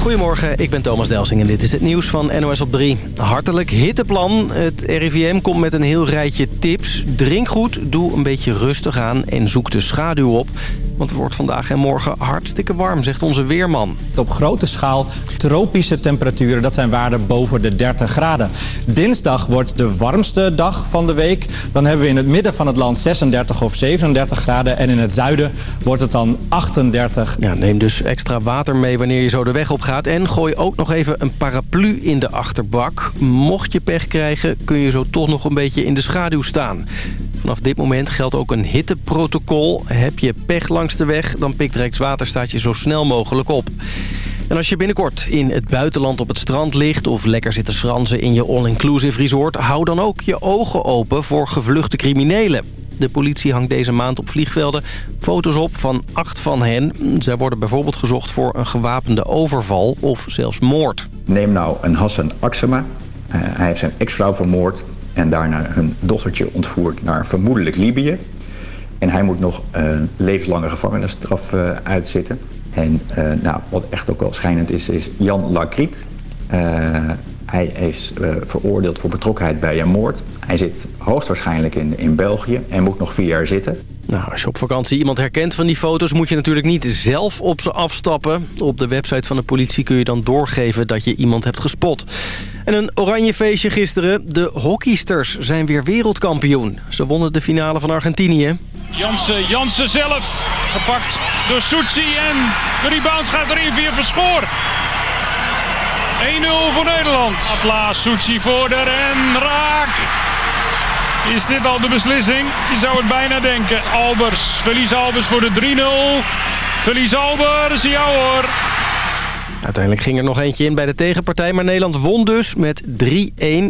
Goedemorgen, ik ben Thomas Delsing en dit is het nieuws van NOS op 3. Hartelijk hitteplan. Het RIVM komt met een heel rijtje tips. Drink goed, doe een beetje rustig aan en zoek de schaduw op. Want het wordt vandaag en morgen hartstikke warm, zegt onze weerman. Op grote schaal tropische temperaturen, dat zijn waarden boven de 30 graden. Dinsdag wordt de warmste dag van de week. Dan hebben we in het midden van het land 36 of 37 graden. En in het zuiden wordt het dan 38. Ja, neem dus extra water mee wanneer je zo de weg op gaat. En gooi ook nog even een paraplu in de achterbak. Mocht je pech krijgen, kun je zo toch nog een beetje in de schaduw staan. Vanaf dit moment geldt ook een hitteprotocol. Heb je pech langs de weg, dan pikt Rijkswaterstaat je zo snel mogelijk op. En als je binnenkort in het buitenland op het strand ligt... of lekker zit te schranzen in je all-inclusive resort... hou dan ook je ogen open voor gevluchte criminelen. De politie hangt deze maand op vliegvelden foto's op van acht van hen. Zij worden bijvoorbeeld gezocht voor een gewapende overval of zelfs moord. Neem nou een Hassan Aksema. Uh, hij heeft zijn ex-vrouw vermoord en daarna hun dochtertje ontvoerd naar vermoedelijk Libië. En hij moet nog een levenslange gevangenisstraf uh, uitzitten. En uh, nou, wat echt ook wel schijnend is, is Jan Lacriet. Hij is veroordeeld voor betrokkenheid bij een moord. Hij zit hoogstwaarschijnlijk in, in België en moet nog vier jaar zitten. Nou, als je op vakantie iemand herkent van die foto's... moet je natuurlijk niet zelf op ze afstappen. Op de website van de politie kun je dan doorgeven dat je iemand hebt gespot. En een oranje feestje gisteren. De hockeysters zijn weer wereldkampioen. Ze wonnen de finale van Argentinië. Jansen, Jansen zelf, gepakt door Soetsi en de rebound gaat erin via Verschoor. 1-0 voor Nederland. Atla, Soetsi voor de en raak. Is dit al de beslissing? Je zou het bijna denken. Albers, verlies Albers voor de 3-0. Verlies Albers, ja hoor. Uiteindelijk ging er nog eentje in bij de tegenpartij. Maar Nederland won dus met 3-1.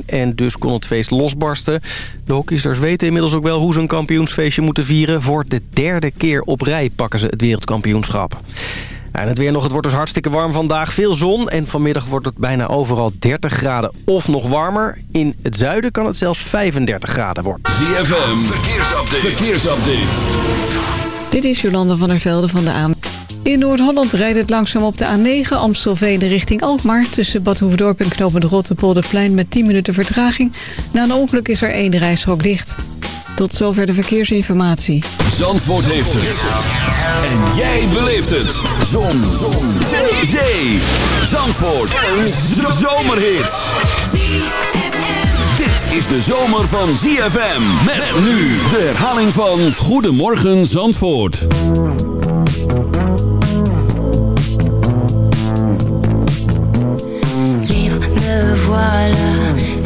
En dus kon het feest losbarsten. De hockeysters weten inmiddels ook wel hoe ze een kampioensfeestje moeten vieren. Voor de derde keer op rij pakken ze het wereldkampioenschap. En het weer nog, het wordt dus hartstikke warm vandaag. Veel zon en vanmiddag wordt het bijna overal 30 graden of nog warmer. In het zuiden kan het zelfs 35 graden worden. ZFM, verkeersupdate. verkeersupdate. Dit is Jolanda van der Velde van de AM. In Noord-Holland rijdt het langzaam op de A9 Amstelveen richting Alkmaar... tussen Bad Hoefdorp en Knopend Rotterpolderplein met 10 minuten vertraging. Na een ongeluk is er één rijstrook dicht. Tot zover de verkeersinformatie. Zandvoort heeft het. En jij beleeft het. Zon. Zon. Zee. Zee. Zandvoort. Een zomerhit. Dit is de zomer van ZFM. Met nu de herhaling van Goedemorgen Zandvoort.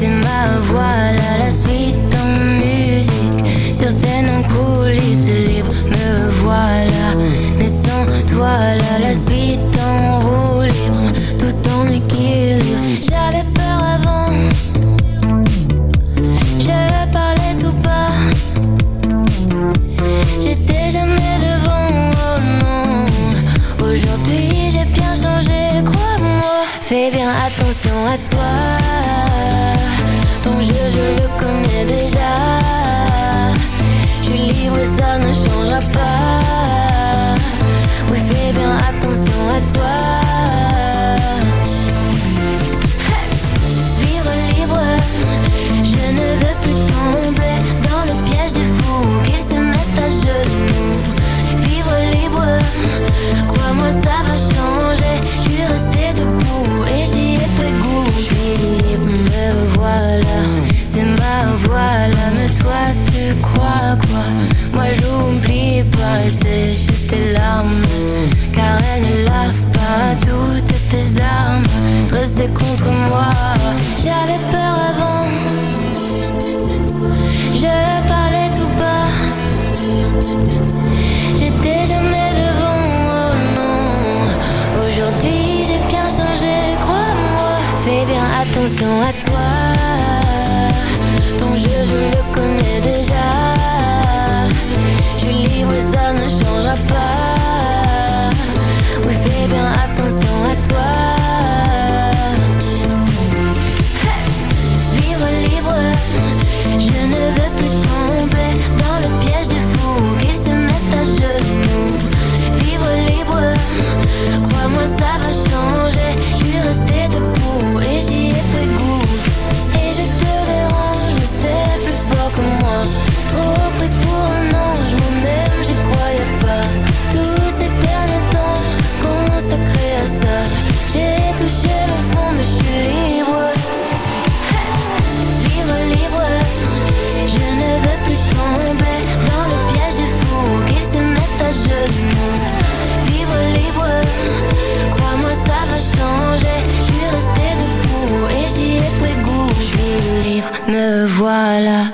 C'est ma voilà la suite en musique. Sur scène en coulisses, libre me voilà. Mais sans toi, là, la suite en roue libre, tout en équilibre. J'avais peur avant, je parlais tout bas. J'étais jamais devant, oh non. Aujourd'hui, j'ai bien changé, crois-moi. Fais bien attention à toi. Pas. Oui, fais bien attention à toi. Me voilà.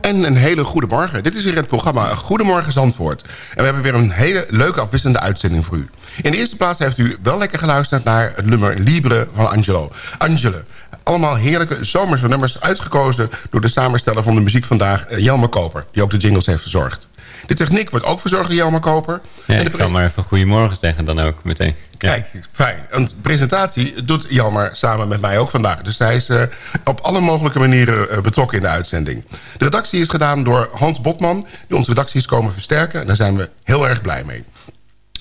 En een hele goede morgen. Dit is weer het programma Goedemorgen Zandvoort. En we hebben weer een hele leuke afwisselende uitzending voor u. In de eerste plaats heeft u wel lekker geluisterd naar het nummer Libre van Angelo. Angele. Allemaal heerlijke zomerse nummers uitgekozen door de samensteller van de muziek vandaag, eh, Jelmer Koper. Die ook de jingles heeft verzorgd. De techniek wordt ook verzorgd door Jelmer Koper. Ja, en de ik zal maar even goedemorgen zeggen dan ook meteen. Ja. Kijk, fijn. En de presentatie doet Jelmer samen met mij ook vandaag. Dus hij is eh, op alle mogelijke manieren eh, betrokken in de uitzending. De redactie is gedaan door Hans Botman... die onze redacties komen versterken. En daar zijn we heel erg blij mee.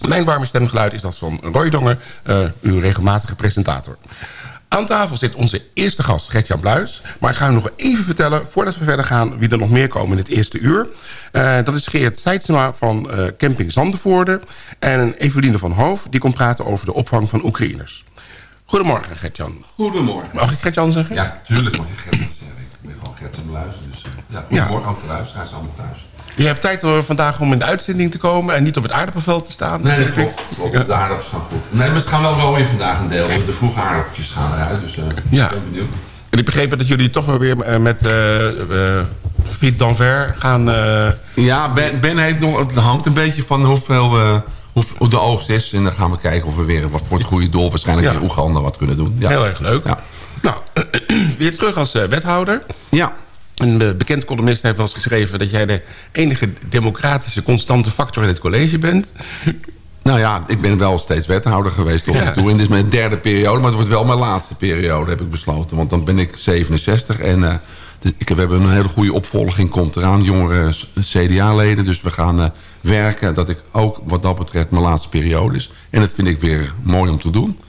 Mijn warme stemgeluid is dat van Roy Donger, eh, uw regelmatige presentator. Aan tafel zit onze eerste gast, Gertjan Bluis. Maar ik ga u nog even vertellen, voordat we verder gaan... wie er nog meer komen in het eerste uur. Eh, dat is Geert Seidsema van eh, Camping Zandervoorde... en Eveline van Hoof, die komt praten over de opvang van Oekraïners. Goedemorgen, Gertjan. Goedemorgen. Mag ik Gertjan zeggen? Ja, tuurlijk mag je Gertjan zeggen. Ik ben gewoon Gertjan Bluis. Dus uh, ja, goedemorgen ook de luisteraars allemaal thuis. Je hebt tijd uh, vandaag om in de uitzending te komen... en niet op het aardappelveld te staan. Nee, dat klopt. klopt. De aardappels gaan goed. Nee, maar het gaan wel wel weer vandaag een deel. De vroege aardappeltjes gaan eruit. Dus uh, ja. ik ben benieuwd. En ik begreep dat jullie toch wel weer met uh, Fiet Danver gaan... Ja, ben, ben heeft nog... Het hangt een beetje van hoeveel... hoe de oogst is. En dan gaan we kijken of we weer wat voor het goede doel... waarschijnlijk ja. in Oeganda wat kunnen doen. Ja. Heel erg leuk. Ja. Nou, weer terug als wethouder. Ja. Een bekend columnist heeft wel eens geschreven... dat jij de enige democratische constante factor in het college bent. Nou ja, ik ben wel steeds wethouder geweest tot ja. toe. En dit is mijn derde periode, maar het wordt wel mijn laatste periode, heb ik besloten. Want dan ben ik 67 en uh, dus ik, we hebben een hele goede opvolging, komt eraan. Jongere CDA-leden, dus we gaan uh, werken. Dat ik ook wat dat betreft mijn laatste periode is. En dat vind ik weer mooi om te doen.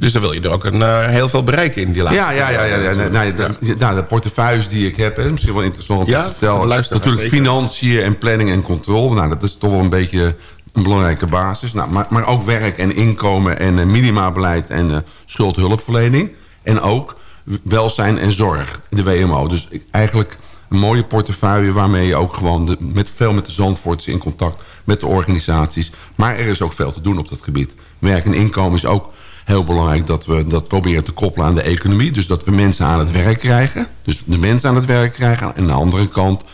Dus dan wil je er ook een, uh, heel veel bereiken in die laatste Ja, ja, ja. ja, ja, nou, ja. De, nou, de portefeuilles die ik heb, hè, misschien wel interessant ja, te vertellen. Natuurlijk financiën en planning en controle. Nou, dat is toch wel een beetje een belangrijke basis. Nou, maar, maar ook werk en inkomen en uh, minimabeleid en uh, schuldhulpverlening. En ook welzijn en zorg, de WMO. Dus ik, eigenlijk een mooie portefeuille waarmee je ook gewoon de, met, veel met de Zandvoorts in contact met de organisaties. Maar er is ook veel te doen op dat gebied. Werk en inkomen is ook heel belangrijk dat we dat proberen te koppelen aan de economie. Dus dat we mensen aan het werk krijgen. Dus de mensen aan het werk krijgen. En aan de andere kant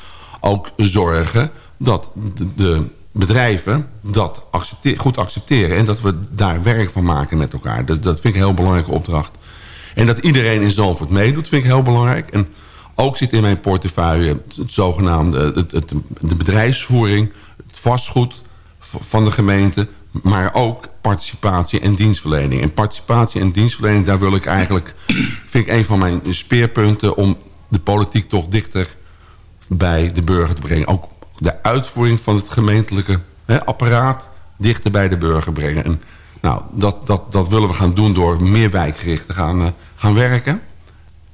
ook zorgen dat de, bedrijven dat accepteer, goed accepteren. En dat we daar werk van maken met elkaar. Dat, dat vind ik een heel belangrijke opdracht. En dat iedereen in Zandvoort meedoet vind ik heel belangrijk. En ook zit in mijn portefeuille het zogenaamde het, het, de bedrijfsvoering, het vastgoed van de gemeente, maar ook participatie en dienstverlening. En participatie en dienstverlening, daar wil ik eigenlijk, vind ik een van mijn speerpunten om de politiek toch dichter bij de burger te brengen. Ook de uitvoering van het gemeentelijke hè, apparaat dichter bij de burger brengen. En nou, dat, dat, dat willen we gaan doen door meer wijkgericht te gaan, uh, gaan werken.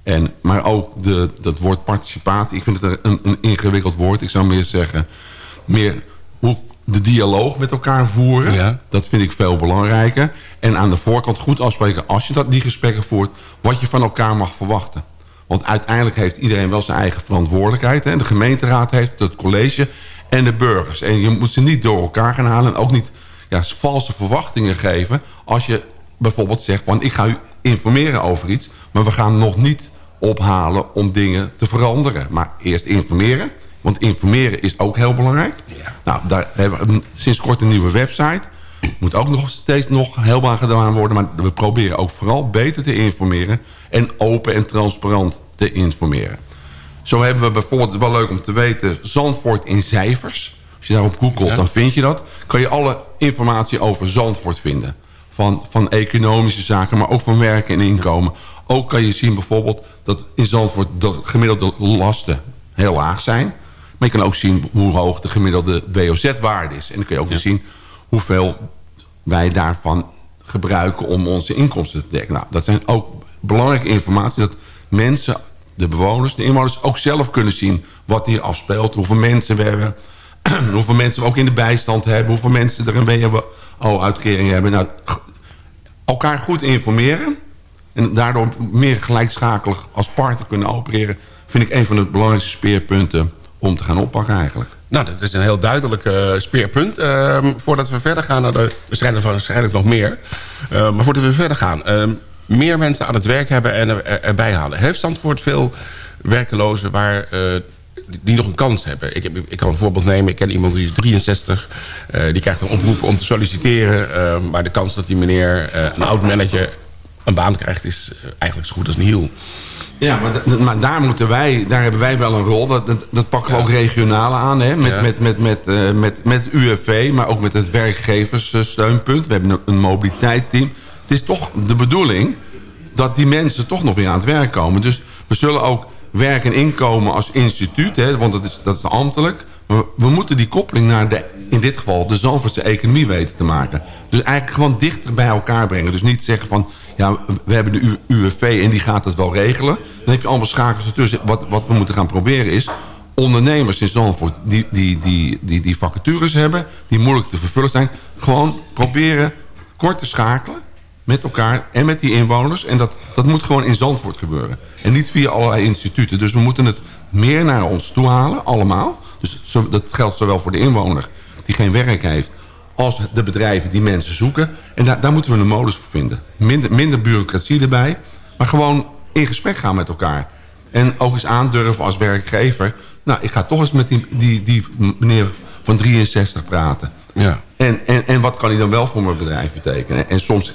En, maar ook de, dat woord participatie, ik vind het een, een ingewikkeld woord. Ik zou meer zeggen, meer de dialoog met elkaar voeren. Ja. Dat vind ik veel belangrijker. En aan de voorkant goed afspreken, als je dat, die gesprekken voert... wat je van elkaar mag verwachten. Want uiteindelijk heeft iedereen wel zijn eigen verantwoordelijkheid. Hè? De gemeenteraad heeft het, het college en de burgers. En je moet ze niet door elkaar gaan halen... en ook niet ja, valse verwachtingen geven... als je bijvoorbeeld zegt, van ik ga u informeren over iets... maar we gaan nog niet ophalen om dingen te veranderen. Maar eerst informeren... Want informeren is ook heel belangrijk. Ja. Nou, daar hebben we sinds kort een nieuwe website. Moet ook nog steeds nog helemaal gedaan worden. Maar we proberen ook vooral beter te informeren. En open en transparant te informeren. Zo hebben we bijvoorbeeld, wel leuk om te weten... Zandvoort in cijfers. Als je daarop googelt, ja. dan vind je dat. Kan je alle informatie over Zandvoort vinden. Van, van economische zaken, maar ook van werken en inkomen. Ook kan je zien bijvoorbeeld dat in Zandvoort... de gemiddelde lasten heel laag zijn... Maar je kan ook zien hoe hoog de gemiddelde WOZ-waarde is. En dan kun je ook ja. zien hoeveel wij daarvan gebruiken om onze inkomsten te dekken. Nou, dat zijn ook belangrijke informatie dat mensen, de bewoners, de inwoners... ook zelf kunnen zien wat hier afspeelt. Hoeveel mensen we hebben, hoeveel mensen we ook in de bijstand hebben... hoeveel mensen er een WO-uitkering hebben. Nou, elkaar goed informeren en daardoor meer gelijkschakelig als partner kunnen opereren... vind ik een van de belangrijkste speerpunten om te gaan oppakken eigenlijk. Nou, dat is een heel duidelijk uh, speerpunt. Uh, voordat we verder gaan naar de... Er zijn er waarschijnlijk nog meer. Uh, maar voordat we verder gaan... meer mensen aan het werk hebben en er, er- erbij halen. Heeft Zandvoort veel werkelozen waar, eh, die nog een kans hebben? Ik, ik kan een voorbeeld nemen. Ik ken iemand die is 63. eh, die krijgt een oproep om te solliciteren. eh, maar de kans dat die meneer, eh, een oud-manager, een baan krijgt... is eh, eigenlijk zo goed als nihil. Ja, maar, maar daar, moeten wij, daar hebben wij wel een rol. Dat, dat, dat pakken we ook regionaal aan. Hè? Met, Ja. met, met, met, eh, met, met UFV, maar ook met het werkgeverssteunpunt. We hebben een, mobiliteitsteam. Het is toch de bedoeling dat die mensen toch nog weer aan het werk komen. Dus we zullen ook werk en inkomen als instituut... Hè, want dat is, dat is ambtelijk... Maar we moeten die koppeling naar de, in dit geval de Zalvoortse economie weten te maken. Dus eigenlijk gewoon dichter bij elkaar brengen. Dus niet zeggen van, ja, we hebben de UWV en die gaat het wel regelen. Dan heb je allemaal schakels ertussen. Wat, wat we moeten gaan proberen is ondernemers in Zandvoort die, die, die, die, die vacatures hebben... die moeilijk te vervullen zijn... gewoon proberen kort te schakelen met elkaar en met die inwoners. En dat, dat moet gewoon in Zandvoort gebeuren. En niet via allerlei instituten. Dus we moeten het meer naar ons toe halen, allemaal. Dus dat geldt zowel voor de inwoner die geen werk heeft... als de bedrijven die mensen zoeken. En daar, daar moeten we een modus voor vinden. Minder, minder bureaucratie erbij, maar gewoon in gesprek gaan met elkaar. En ook eens aandurven als werkgever... nou, ik ga toch eens met die, die, die meneer van 63 praten. Ja. En, en, en wat kan hij dan wel voor mijn bedrijf betekenen? En soms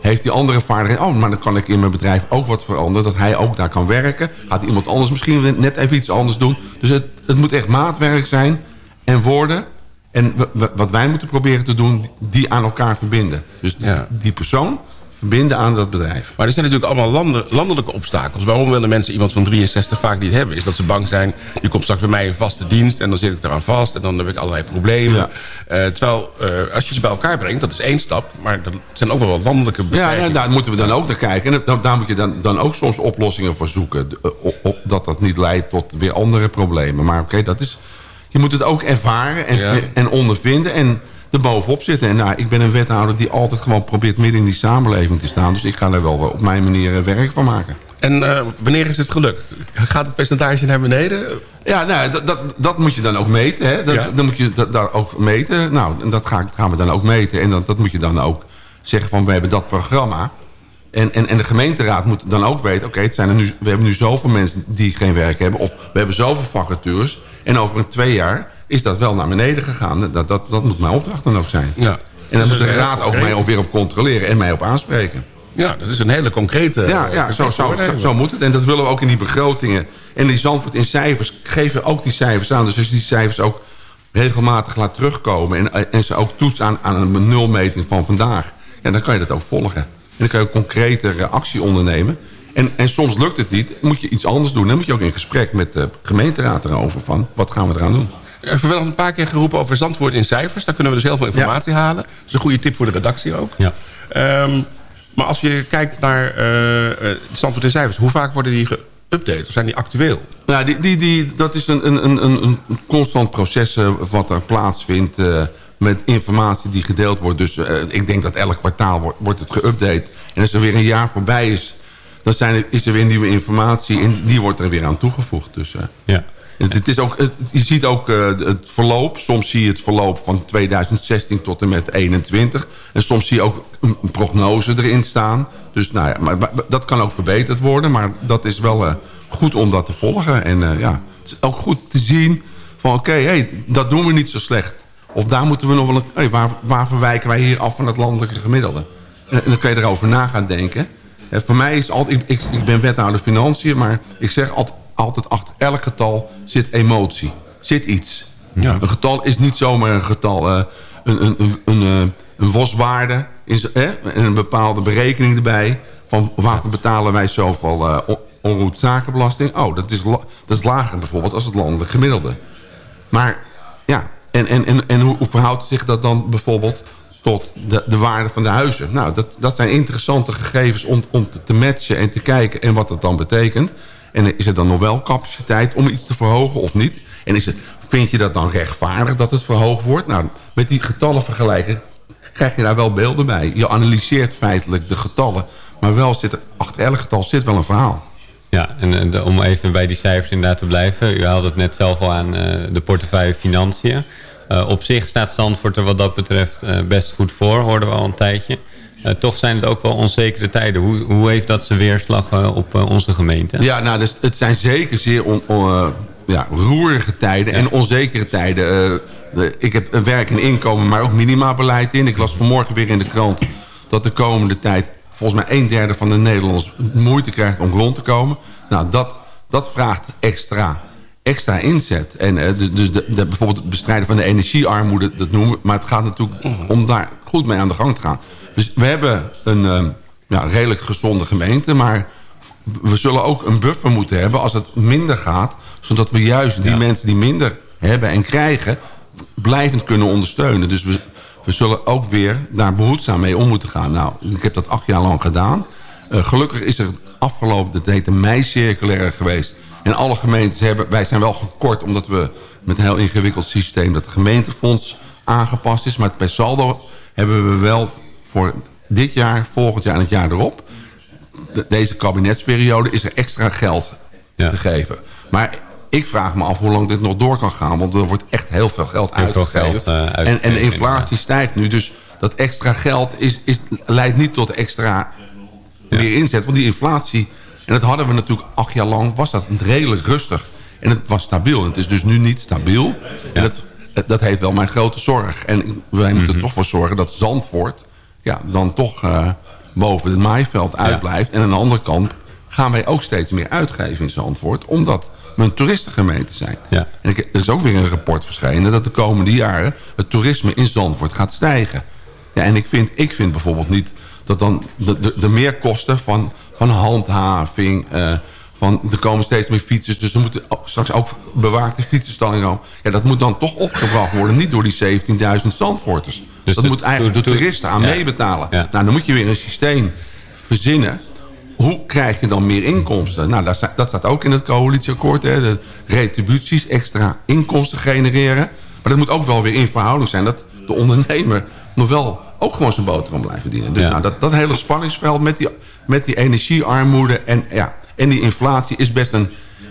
heeft hij andere vaardigheden. Oh, maar dan kan ik in mijn bedrijf ook wat veranderen. Dat hij ook daar kan werken. Gaat iemand anders misschien net even iets anders doen. Dus het, het moet echt maatwerk zijn en worden. En wat wij moeten proberen te doen, die aan elkaar verbinden. Dus Ja. die persoon verbinden aan dat bedrijf. Maar er zijn natuurlijk allemaal landen, landelijke obstakels. Waarom willen mensen iemand van 63 vaak niet hebben? Is dat ze bang zijn, die komt straks bij mij in vaste dienst... en dan zit ik eraan vast en dan heb ik allerlei problemen. Ja. Eh, terwijl, eh, als je ze bij elkaar brengt, dat is één stap... maar er zijn ook wel wat landelijke Ja, bedrijven. ja, daar moeten we dan ook naar kijken. En daar, daar moet je dan, dan ook soms oplossingen voor zoeken. Eh, dat dat niet leidt tot weer andere problemen. Maar oké, dat is... Je moet het ook ervaren en, Ja. en ondervinden en bovenop zitten. En nou, ik ben een wethouder die altijd gewoon probeert midden in die samenleving te staan. Dus ik ga er wel op mijn manier eh, werk van maken. En eh, wanneer is het gelukt? Gaat het percentage naar beneden? Ja, nou, dat, dat, dat moet je dan ook meten. Hè? Dat, Ja. Dan moet je dat, daar ook meten. Nou, en dat ga, gaan we dan ook meten. En dat, dat moet je dan ook zeggen van we hebben dat programma. En, en, en de gemeenteraad moet dan ook weten... oké, het zijn er nu, we hebben nu zoveel mensen die geen werk hebben... of we hebben zoveel vacatures... en over een twee jaar is dat wel naar beneden gegaan. Dat, dat, dat moet mijn opdracht dan ook zijn. Ja. En dan moet de raad ook mij ook weer op controleren... en mij op aanspreken. Ja, dat is een hele concrete... Ja, eh, ja zo, concrete zo, zo, moet het. En dat willen we ook in die begrotingen. En die Zandvoort in cijfers geven ook die cijfers aan. Dus als je die cijfers ook regelmatig laat terugkomen... en, en ze ook toetsen aan, aan een nulmeting van vandaag... Ja, dan kan je dat ook volgen. En dan kan je ook concrete actie ondernemen. En, en soms lukt het niet, moet je iets anders doen. Dan moet je ook in gesprek met de gemeenteraad erover van... wat gaan we eraan doen? Wordt wel een paar keer geroepen over Zandvoort in cijfers. Daar kunnen we dus heel veel informatie halen. Dat is een goede tip voor de redactie ook. Ja. Ehm, maar als je kijkt naar eh eh, Zandvoort in cijfers... hoe vaak worden die geüpdate? Of zijn die actueel? Nou, die, die, die, dat is een, een, een, een constant proces eh, wat er plaatsvindt... met informatie die gedeeld wordt. Dus ik denk dat elk kwartaal wordt, wordt het geüpdate. En als er weer een jaar voorbij is... dan zijn er, is er weer nieuwe informatie en die wordt er weer aan toegevoegd. Dus, Ja. Het, is ook, je ziet ook eh, het verloop. Soms zie je het verloop van 2016 tot en met 21. En soms zie je ook een, prognose erin staan. Dus nou ja, maar, dat kan ook verbeterd worden. Maar dat is wel eh, goed om dat te volgen. En eh, ja, het is ook goed te zien van oké, hey, dat doen we niet zo slecht. Of daar moeten we nog wel... Waar, waar verwijken wij hier af van het landelijke gemiddelde? En, dan kan je erover na gaan denken. Voor mij is altijd... Ik, ik, ik ben wethouder financiën, maar ik zeg altijd, altijd achter elk getal zit emotie. Zit iets. Ja. Een getal is niet zomaar een getal. eh, een, een, een, een, eh, een waswaarde is, en een bepaalde berekening erbij. Van waarvoor betalen wij zoveel eh on- onroerend zakenbelasting? Oh, dat is, dat is lager bijvoorbeeld als het landelijk gemiddelde. Maar ja, en, en, en, en hoe, hoe verhoudt zich dat dan bijvoorbeeld tot de, de waarde van de huizen? Nou, dat, dat zijn interessante gegevens om, om te, te matchen en te kijken en wat dat dan betekent. En is er dan nog wel capaciteit om iets te verhogen of niet? En is het, vind je dat dan rechtvaardig dat het verhoogd wordt? Nou, met die getallen vergelijken krijg je daar wel beelden bij. Je analyseert feitelijk de getallen, maar wel zit er, achter elk getal zit wel een verhaal. Ja, en eh, om even bij die cijfers inderdaad te blijven. U haalde het net zelf al aan eh, de portefeuille financiën. Eh, op zich staat Zandvoort er wat dat betreft best goed voor, hoorden we al een tijdje. Eh, toch zijn het ook wel onzekere tijden. Hoe, hoe heeft dat zijn weerslag eh, op eh, onze gemeente? Ja, nou, dus het zijn zeker zeer on, on- ja, roerige tijden en onzekere tijden. De- ik heb werk en inkomen, maar ook minimabeleid in. Ik las vanmorgen weer in de krant dat de komende tijd... volgens mij een derde van de Nederlanders moeite krijgt om rond te komen. Nou, dat, dat vraagt extra, extra inzet. En dus de, de, bijvoorbeeld het bestrijden van de energiearmoede, dat noemen we. Maar het gaat natuurlijk om daar goed mee aan de gang te gaan. Dus we hebben een eh, ja, redelijk gezonde gemeente, maar we zullen ook een buffer moeten hebben als het minder gaat. Zodat we juist die mensen die minder hebben en krijgen... blijvend kunnen ondersteunen. Dus we, we zullen ook weer daar behoedzaam mee om moeten gaan. Nou, ik heb dat acht jaar lang gedaan. Eh, gelukkig is er afgelopen, dat heet de mei-circulaire geweest. En alle gemeentes hebben... Wij zijn wel gekort omdat we met een heel ingewikkeld systeem... dat gemeentefonds aangepast is. Maar per saldo hebben we wel voor dit jaar, volgend jaar en het jaar erop de- deze kabinetsperiode is er extra geld gegeven. Maar ik vraag me af hoe lang dit nog door kan gaan. Want er wordt echt heel veel geld Heel veel uitgegeven. geld, eh, en, en de inflatie stijgt nu. Dus dat extra geld is, is, leidt niet tot extra meer inzet. Want die inflatie, en dat hadden we natuurlijk acht jaar lang... was dat redelijk rustig. En het was stabiel. En het is dus nu niet stabiel. En dat, dat heeft wel mijn grote zorg. En wij moeten er toch voor zorgen dat Zandvoort... Ja, dan toch eh, boven het maaiveld uitblijft. En aan de andere kant gaan wij ook steeds meer uitgeven in Zandvoort. Omdat we een toeristengemeente zijn. Ja. En ik, er is ook weer een rapport verschenen... dat de komende jaren het toerisme in Zandvoort gaat stijgen. Ja, en ik vind, ik vind bijvoorbeeld niet dat dan de, de, de meerkosten van, van handhaving... eh, van er komen steeds meer fietsers, dus er moeten straks ook bewaakte fietsenstallingen komen. Ja, dat moet dan toch opgebracht worden, niet door die 17.000 Zandvoorters. Dus dat de- moet eigenlijk de to- toeristen aan meebetalen. Nou, dan moet je weer een systeem verzinnen. Hoe krijg je dan meer inkomsten? Nou, dat staat, dat staat ook in het coalitieakkoord. Hè, de retributies, extra inkomsten genereren. Maar dat moet ook wel weer in verhouding zijn... dat de ondernemer nog wel ook gewoon zijn boterham blijft verdienen. Dus Ja. nou, dat, dat hele spanningsveld met die, met die energiearmoede en, ja, en die inflatie... is best een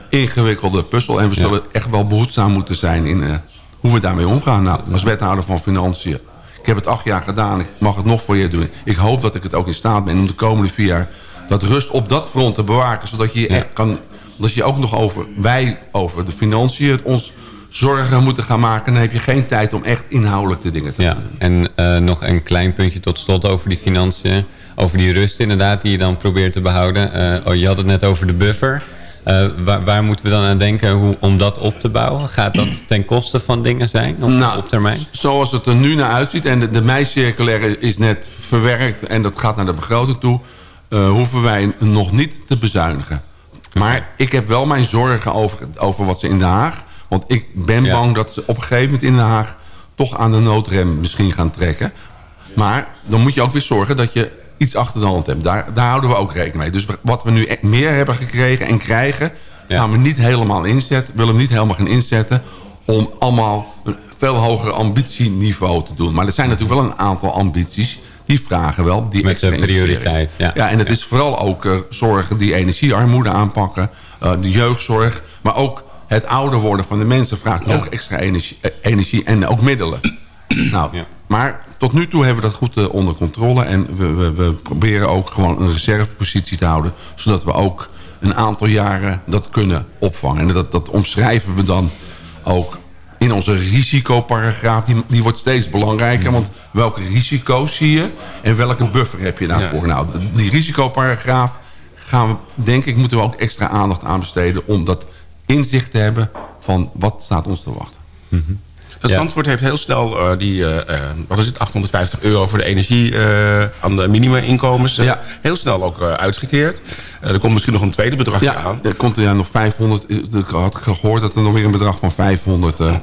ingewikkelde puzzel. En we zullen echt wel behoedzaam moeten zijn in eh, hoe we daarmee omgaan. Nou, als wethouder van Financiën... Ik heb het acht jaar gedaan. Ik mag het nog voor je doen. Ik hoop dat ik het ook in staat ben om de komende vier jaar... dat rust op dat front te bewaken. Zodat je je echt kan... Dat je ook nog over... Wij over de financiën het ons zorgen moeten gaan maken. Dan heb je geen tijd om echt inhoudelijk de dingen te Ja, doen. en eh, nog een klein puntje tot slot over die financiën. Over die rust inderdaad die je dan probeert te behouden. Eh, oh, je had het net over de buffer. Eh, waar, waar moeten we dan aan denken hoe, om dat op te bouwen? Gaat dat ten koste van dingen zijn op, Nou, op termijn? Zoals het er nu naar uitziet... en de, de mei-circulaire is net verwerkt... en dat gaat naar de begroting toe... eh, hoeven wij nog niet te bezuinigen. Maar ik heb wel mijn zorgen over, over wat ze in Den Haag... want ik ben Ja. bang dat ze op een gegeven moment in Den Haag... toch aan de noodrem misschien gaan trekken. Maar dan moet je ook weer zorgen dat je iets achter de hand hebt. Daar, daar houden we ook rekening mee. Dus wat we nu echt meer hebben gekregen en krijgen... Ja. gaan we niet helemaal inzetten. Willen we niet helemaal gaan inzetten... om allemaal een veel hoger ambitieniveau te doen. Maar er zijn natuurlijk wel een aantal ambities... die vragen wel die Met extra de prioriteit, ja. Ja, en het is vooral ook eh, zorgen die energiearmoede aanpakken. eh, de jeugdzorg. Maar ook het ouder worden van de mensen vraagt ook extra energie, eh, energie en ook middelen. nou, Ja. Maar tot nu toe hebben we dat goed eh, onder controle. En we, we, we proberen ook gewoon een reservepositie te houden. Zodat we ook een aantal jaren dat kunnen opvangen. En dat, dat omschrijven we dan ook in onze risicoparagraaf. Die, die wordt steeds belangrijker. Want welke risico's zie je en welke buffer heb je daarvoor? Nou, die risicoparagraaf gaan we, denk ik, moeten we ook extra aandacht aan besteden... om dat inzicht te hebben van wat staat ons te wachten. Het Ja. Zandvoort heeft heel snel eh, die, eh, eh, wat is het, 850 euro voor de energie aan de minimuminkomens Ja. heel snel ook uitgekeerd. Er komt misschien nog een tweede bedragje Ja, aan. er komt er ja, nog 500. Ik had gehoord dat er nog weer een bedrag van 500 eh,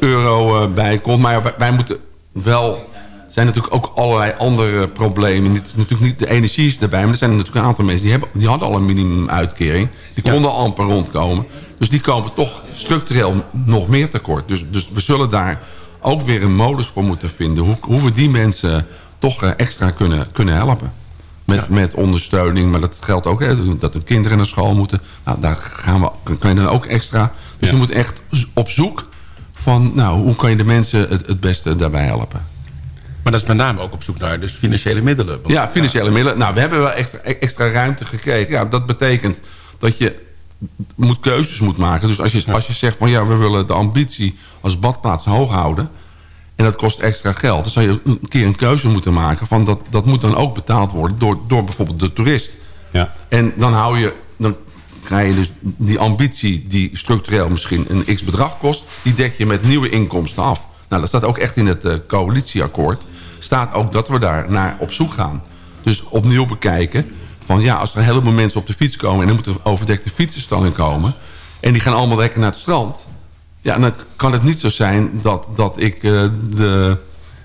euro bij komt. Maar ja, wij, wij moeten wel. Er zijn natuurlijk ook allerlei andere problemen. Dit is natuurlijk niet de energie is erbij, maar er zijn natuurlijk een aantal mensen die, hebben, die hadden al een minimumuitkering. Die konden amper rondkomen. Dus die komen toch structureel nog meer tekort. Dus, dus we zullen daar ook weer een modus voor moeten vinden. Hoe, hoe we die mensen toch eh, extra kunnen, kunnen helpen. Met, met ondersteuning, maar dat geldt ook hè, dat hun kinderen naar school moeten. Nou, daar gaan we, kan je dan ook extra. Dus Ja. je moet echt op zoek van, nou, hoe kan je de mensen het, het beste daarbij helpen? Maar dat is met name ook op zoek naar dus financiële middelen. Ja, financiële middelen. Nou, we hebben wel extra, extra ruimte gekregen. Ja, dat betekent dat je moet keuzes moet maken. Dus als je, als je zegt van ja, we willen de ambitie als badplaats hoog houden... en dat kost extra geld... dan zou je een keer een keuze moeten maken... van dat, dat moet dan ook betaald worden door, door bijvoorbeeld de toerist. Ja. En dan hou je... Dan krijg je dus die ambitie die structureel misschien een x-bedrag kost... die dek je met nieuwe inkomsten af. Nou, dat staat ook echt in het eh, coalitieakkoord. Staat ook dat we daar naar op zoek gaan. Dus opnieuw bekijken van ja, als er een heleboel mensen op de fiets komen... en er moeten overdekte fietsenstalling komen... en die gaan allemaal lekker naar het strand... ja, dan kan het niet zo zijn dat, dat ik eh, de,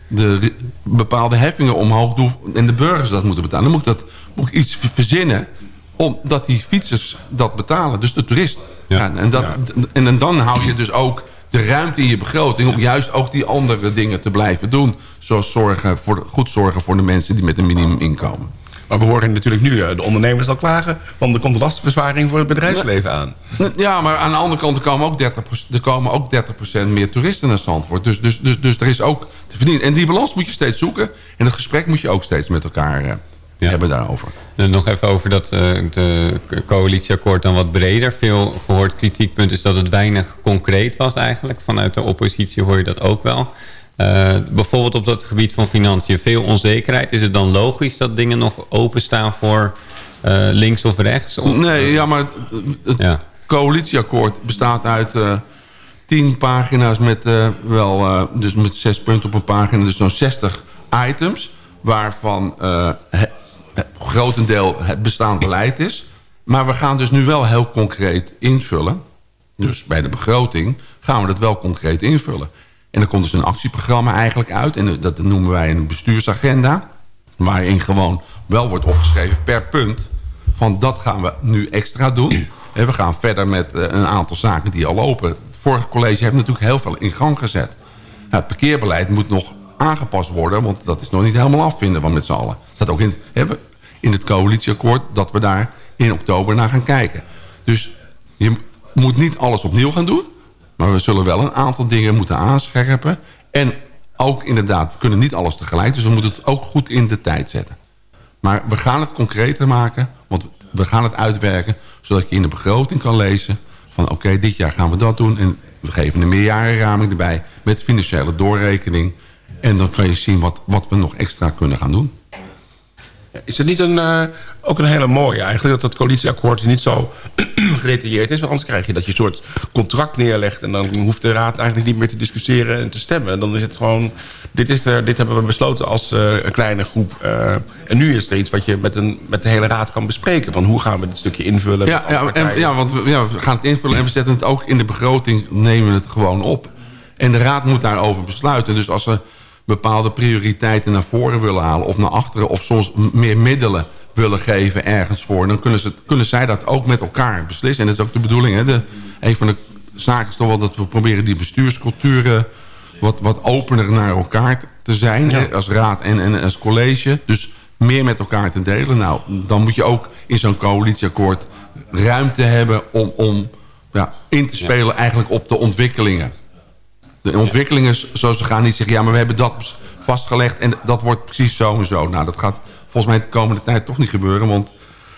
de bepaalde heffingen omhoog doe... en de burgers dat moeten betalen. Dan moet ik, dat, moet ik iets verzinnen omdat die fietsers dat betalen. Dus de toerist. Ja. en, dat, en, en dan hou je dus ook de ruimte in je begroting... om juist ook die andere dingen te blijven doen. Zoals zorgen voor, de- goed zorgen voor de mensen die met een minimuminkomen. Maar we horen natuurlijk nu eh, de ondernemers al klagen... van er komt lastenverzwaring voor het bedrijfsleven aan. Ja, maar aan de andere kant er komen ook 30%, er komen ook 30 meer toeristen naar Zandvoort. Dus, dus, dus, dus er is ook te verdienen. En die balans moet je steeds zoeken. En het gesprek moet je ook steeds met elkaar eh, hebben daarover. Eh, Nog even over dat eh, de coalitieakkoord dan wat breder. Veel gehoord kritiekpunt is dat het weinig concreet was eigenlijk. Vanuit de oppositie hoor je dat ook wel. Eh, bijvoorbeeld op dat gebied van financiën. Veel onzekerheid. Is het dan logisch dat dingen nog openstaan voor eh, links of rechts? Of, Nee, ja, maar het coalitieakkoord bestaat uit eh, tien pagina's met eh, wel, eh, dus met zes punten op een pagina, dus zo'n 60 items, waarvan eh het grotendeel het bestaand beleid is. Maar we gaan dus nu wel heel concreet invullen. Dus bij de begroting gaan we dat wel concreet invullen. En er komt dus een actieprogramma eigenlijk uit. En dat noemen wij een bestuursagenda. Waarin gewoon wel wordt opgeschreven per punt van dat gaan we nu extra doen. En we gaan verder met eh, een aantal zaken die al lopen. Het vorige college heeft natuurlijk heel veel in gang gezet. Nou, het parkeerbeleid moet nog aangepast worden... want dat is nog niet helemaal af, vinden we met z'n allen. Staat ook in, in het coalitieakkoord dat we daar in oktober naar gaan kijken. Dus je moet niet alles opnieuw gaan doen... maar we zullen wel een aantal dingen moeten aanscherpen. En ook inderdaad, we kunnen niet alles tegelijk... dus we moeten het ook goed in de tijd zetten. Maar we gaan het concreter maken, want we gaan het uitwerken... zodat je in de begroting kan lezen van oké, dit jaar gaan we dat doen... en we geven een meerjarenraming erbij met financiële doorrekening... en dan kan je zien wat, wat we nog extra kunnen gaan doen. Is het niet een, eh, ook een hele mooie eigenlijk... dat dat coalitieakkoord niet zo gedetailleerd is? Want anders krijg je dat je een soort contract neerlegt... en dan hoeft de raad eigenlijk niet meer te discussiëren en te stemmen. Dan is het gewoon... dit, is er, dit hebben we besloten als eh, een kleine groep. eh, en nu is er iets wat je met, een, met de hele raad kan bespreken. Van hoe gaan we dit stukje invullen? Ja, ja, en, ja want we, ja, we gaan het invullen en we zetten het ook in de begroting... nemen we het gewoon op. En de raad moet daarover besluiten. Dus als ze bepaalde prioriteiten naar voren willen halen... of naar achteren of soms meer middelen willen geven ergens voor... dan kunnen, ze, kunnen zij dat ook met elkaar beslissen. En dat is ook de bedoeling. Hè? De, een van de zaken is toch wel dat we proberen die bestuursculturen... wat, wat opener naar elkaar te- zijn hè, als raad en, en als college. Dus meer met elkaar te delen. Nou, dan moet je ook in zo'n coalitieakkoord ruimte hebben... om, om ja, in te spelen eigenlijk op de ontwikkelingen. De ontwikkelingen zoals ze gaan niet zeggen... ja, maar we hebben dat vastgelegd en dat wordt precies zo en zo. Nou, dat gaat volgens mij de komende tijd toch niet gebeuren... want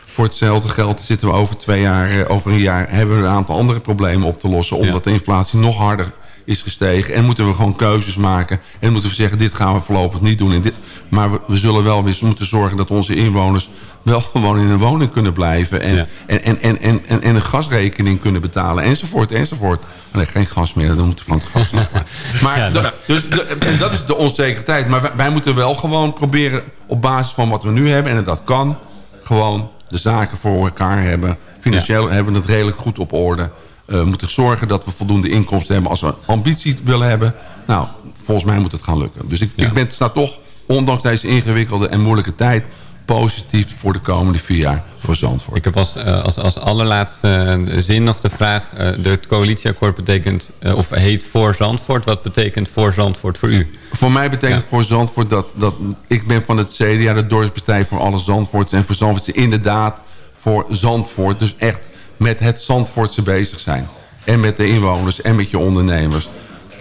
voor hetzelfde geld zitten we over twee jaar... eh, over een jaar hebben we een aantal andere problemen op te lossen... omdat de inflatie nog harder is gestegen. En moeten we gewoon keuzes maken. En moeten we zeggen, dit gaan we voorlopig niet doen. En dit, maar we, we zullen wel weer moeten zorgen dat onze inwoners... wel gewoon in een woning kunnen blijven. En, en, en, en, en, en, en een gasrekening kunnen betalen. Enzovoort, enzovoort. Nee, geen gas meer. Dan moeten we van het gas nog maar. Dus de, en dat is de onzekerheid. Maar wij, wij moeten wel gewoon proberen... op basis van wat we nu hebben... en dat kan, gewoon de zaken voor elkaar hebben. Financieel hebben we het redelijk goed op orde. Eh, we moeten zorgen dat we voldoende inkomsten hebben... als we ambitie willen hebben. Nou, volgens mij moet het gaan lukken. Dus ik, ik ben, sta toch, ondanks deze ingewikkelde en moeilijke tijd... positief voor de komende vier jaar voor Zandvoort. Ik heb als, eh, als, als allerlaatste eh, zin nog de vraag... eh, de het coalitieakkoord betekent, of heet voor Zandvoort. Wat betekent voor Zandvoort voor u? Voor mij betekent voor Zandvoort dat, dat... Ik ben van het CDA, de dorpspartij voor alle Zandvoorts. En voor Zandvoortse inderdaad voor Zandvoort. Dus echt met het Zandvoortse bezig zijn. En met de inwoners en met je ondernemers.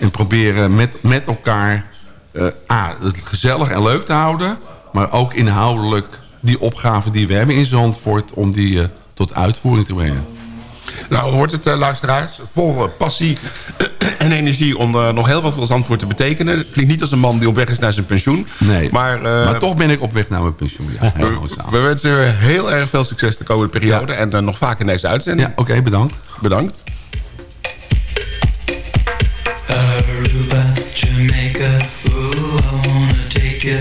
En proberen met, met elkaar A, het gezellig en leuk te houden... maar ook inhoudelijk die opgave die we hebben in Zandvoort... om die eh, tot uitvoering te brengen. Nou, hoort het, eh, luisteraars. Vol eh, passie en energie om eh, nog heel wat voor Zandvoort te betekenen. Het klinkt niet als een man die op weg is naar zijn pensioen. Nee, Maar, eh, maar toch ben ik op weg naar mijn pensioen. Ja, samen. we wensen u heel erg veel succes de komende periode. En dan nog vaak in deze uitzending. Ja, oké, bedankt. Bedankt. Aruba, Jamaica, ooh, I wanna take you.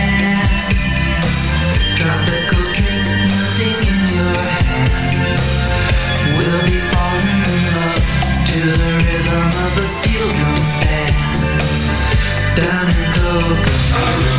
Down in Kokomo